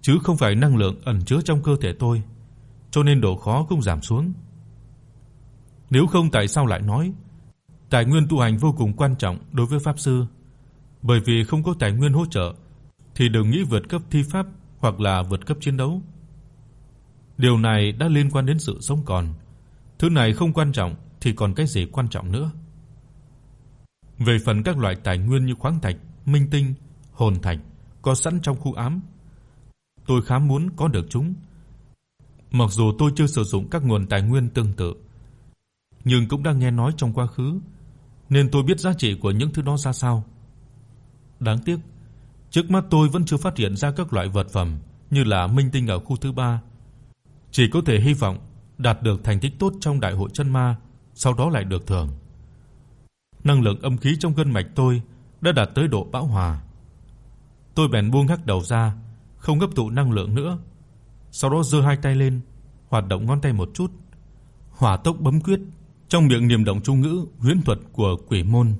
chứ không phải năng lượng ẩn chứa trong cơ thể tôi, cho nên độ khó cũng giảm xuống. Nếu không tại sao lại nói tài nguyên tu hành vô cùng quan trọng đối với pháp sư, bởi vì không có tài nguyên hỗ trợ thì đừng nghĩ vượt cấp thi pháp hoặc là vượt cấp chiến đấu. Điều này đã liên quan đến sự sống còn. Thứ này không quan trọng thì còn cái gì quan trọng nữa? Về phần các loại tài nguyên như khoáng thạch, minh tinh, hồn thạch có sẵn trong khu ám, tôi khá muốn có được chúng. Mặc dù tôi chưa sử dụng các nguồn tài nguyên tương tự, nhưng cũng đã nghe nói trong quá khứ, nên tôi biết giá trị của những thứ đó ra sao. Đáng tiếc, trước mắt tôi vẫn chưa phát hiện ra các loại vật phẩm như là minh tinh ở khu thứ 3. Chỉ có thể hy vọng đạt được thành tích tốt trong đại hội chân ma, sau đó lại được thưởng. Năng lượng âm khí trong gân mạch tôi đã đạt tới độ bão hòa. Tôi bèn buông hắc đầu ra, không gấp tụ năng lượng nữa. Sau đó giơ hai tay lên, hoạt động ngón tay một chút, hỏa tốc bấm quyết, trong miệng niệm động chú ngữ huyễn thuật của quỷ môn.